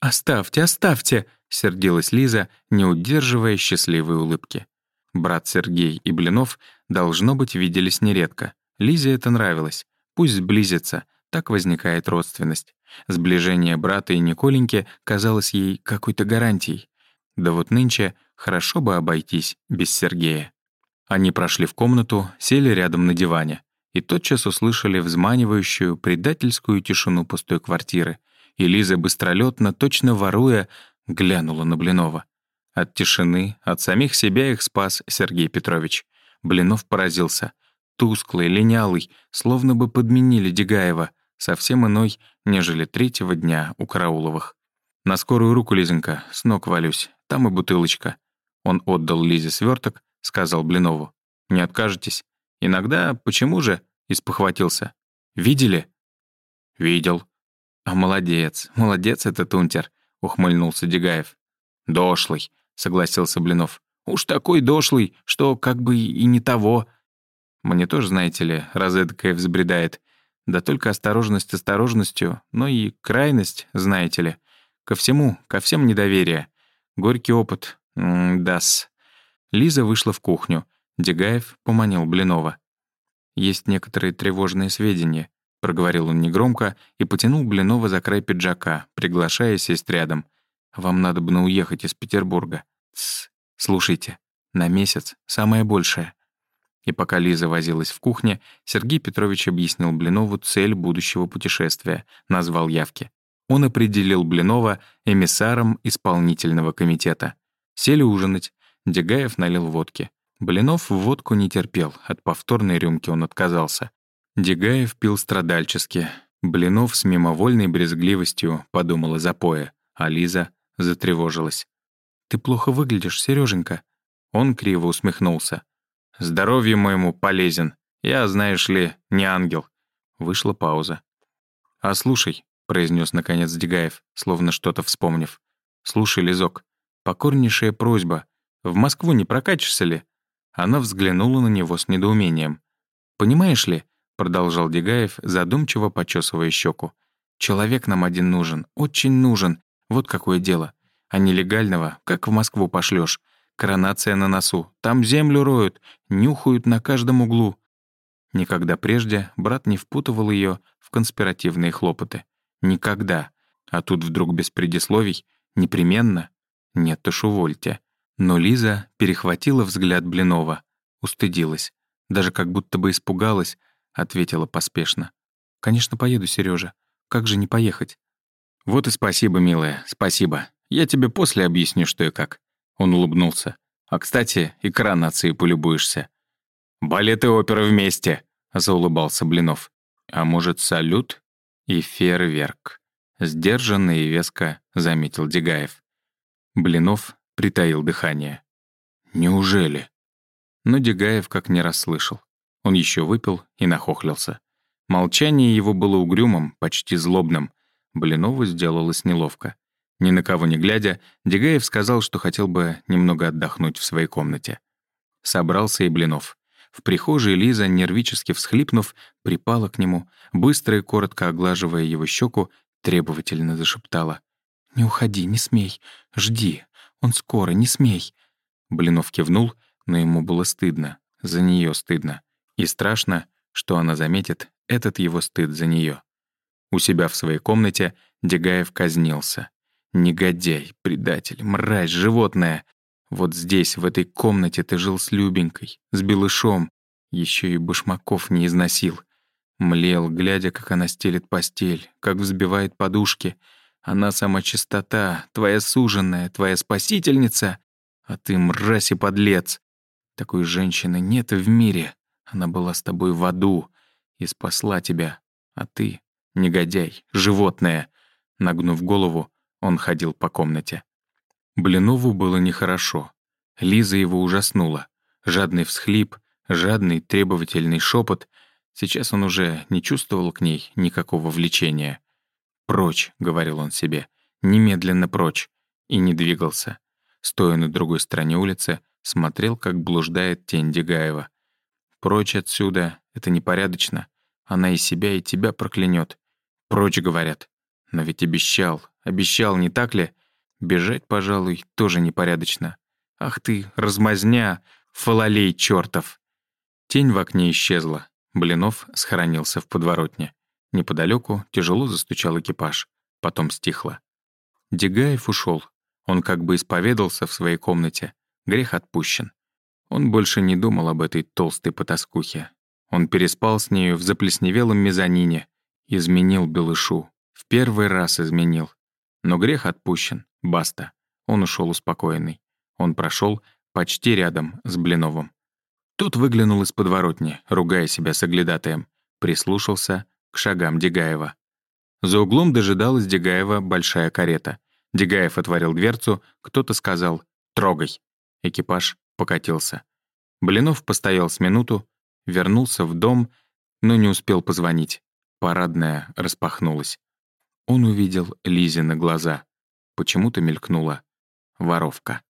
[SPEAKER 1] «Оставьте, оставьте!» — сердилась Лиза, не удерживая счастливой улыбки. Брат Сергей и Блинов, должно быть, виделись нередко. Лизе это нравилось. Пусть сблизятся, так возникает родственность. Сближение брата и Николеньки казалось ей какой-то гарантией. Да вот нынче хорошо бы обойтись без Сергея. Они прошли в комнату, сели рядом на диване и тотчас услышали взманивающую, предательскую тишину пустой квартиры. И Лиза быстролетно, точно воруя, глянула на Блинова. От тишины, от самих себя их спас Сергей Петрович. Блинов поразился. Тусклый, линялый, словно бы подменили Дегаева, совсем иной, нежели третьего дня у Карауловых. «На скорую руку, Лизонька, с ног валюсь, там и бутылочка». Он отдал Лизе сверток, сказал Блинову. «Не откажетесь? Иногда, почему же?» — испохватился. «Видели?» «Видел». «А молодец, молодец этот унтер», — ухмыльнулся Дегаев. «Дошлый», согласился Блинов. «Уж такой дошлый, что как бы и не того». Мне тоже, знаете ли, розеткая взбредает. Да только осторожность осторожностью, но и крайность, знаете ли. Ко всему, ко всем недоверие. Горький опыт. Дас. Лиза вышла в кухню. Дегаев поманил Блинова. «Есть некоторые тревожные сведения», — проговорил он негромко и потянул Блинова за край пиджака, приглашая сесть рядом. «Вам надо бы уехать из Петербурга. Тсс, слушайте, на месяц самое большее». И пока Лиза возилась в кухне, Сергей Петрович объяснил Блинову цель будущего путешествия, назвал явки. Он определил Блинова эмиссаром исполнительного комитета. Сели ужинать. Дегаев налил водки. Блинов водку не терпел, от повторной рюмки он отказался. Дегаев пил страдальчески. Блинов с мимовольной брезгливостью подумал о запое, а Лиза затревожилась. «Ты плохо выглядишь, Сереженька. Он криво усмехнулся. «Здоровье моему полезен. Я, знаешь ли, не ангел». Вышла пауза. «А слушай», — произнес наконец Дегаев, словно что-то вспомнив. «Слушай, Лизок, покорнейшая просьба. В Москву не прокатишься ли?» Она взглянула на него с недоумением. «Понимаешь ли», — продолжал Дегаев, задумчиво почесывая щеку, «человек нам один нужен, очень нужен. Вот какое дело. А нелегального, как в Москву пошлешь? Коронация на носу. Там землю роют, нюхают на каждом углу. Никогда прежде брат не впутывал ее в конспиративные хлопоты. Никогда. А тут вдруг без предисловий непременно. Нет уж, увольте. Но Лиза перехватила взгляд Блинова, устыдилась, даже как будто бы испугалась, ответила поспешно. «Конечно, поеду, Сережа. Как же не поехать?» «Вот и спасибо, милая, спасибо. Я тебе после объясню, что и как». Он улыбнулся. «А, кстати, и коронации полюбуешься». «Балет и опера вместе», — заулыбался Блинов. «А может, салют и фейерверк?» Сдержанно и веско заметил Дегаев. Блинов притаил дыхание. «Неужели?» Но Дегаев как не расслышал. Он еще выпил и нахохлился. Молчание его было угрюмым, почти злобным. Блинову сделалось неловко. Ни на кого не глядя, Дегаев сказал, что хотел бы немного отдохнуть в своей комнате. Собрался и Блинов. В прихожей Лиза, нервически всхлипнув, припала к нему, быстро и коротко оглаживая его щеку, требовательно зашептала. «Не уходи, не смей. Жди. Он скоро, не смей». Блинов кивнул, но ему было стыдно. За нее стыдно. И страшно, что она заметит этот его стыд за нее. У себя в своей комнате Дегаев казнился. Негодяй, предатель, мразь, животное. Вот здесь, в этой комнате, ты жил с Любенькой, с Белышом. Еще и башмаков не износил. Млел, глядя, как она стелит постель, как взбивает подушки. Она сама чистота, твоя суженная, твоя спасительница. А ты мразь и подлец. Такой женщины нет в мире. Она была с тобой в аду и спасла тебя. А ты, негодяй, животное. Нагнув голову, он ходил по комнате. Блинову было нехорошо. Лиза его ужаснула. Жадный всхлип, жадный требовательный шепот. Сейчас он уже не чувствовал к ней никакого влечения. «Прочь», — говорил он себе, — «немедленно прочь», и не двигался. Стоя на другой стороне улицы, смотрел, как блуждает тень Дегаева. «Прочь отсюда, это непорядочно. Она и себя, и тебя проклянет. Прочь, говорят. Но ведь обещал, обещал, не так ли? Бежать, пожалуй, тоже непорядочно. Ах ты, размазня, фалалей чертов! Тень в окне исчезла. Блинов схоронился в подворотне. Неподалеку тяжело застучал экипаж. Потом стихло. Дегаев ушел. Он как бы исповедался в своей комнате. Грех отпущен. Он больше не думал об этой толстой потаскухе. Он переспал с нею в заплесневелом мезонине. Изменил Белышу. В первый раз изменил. Но грех отпущен. Баста. Он ушел успокоенный. Он прошел почти рядом с Блиновым. Тот выглянул из подворотни, ругая себя соглядатаем. Прислушался к шагам Дегаева. За углом дожидалась Дегаева большая карета. Дегаев отворил дверцу, кто-то сказал «Трогай». Экипаж покатился. Блинов постоял с минуту, вернулся в дом, но не успел позвонить. Парадная распахнулась. Он увидел Лизе глаза. Почему-то мелькнула воровка.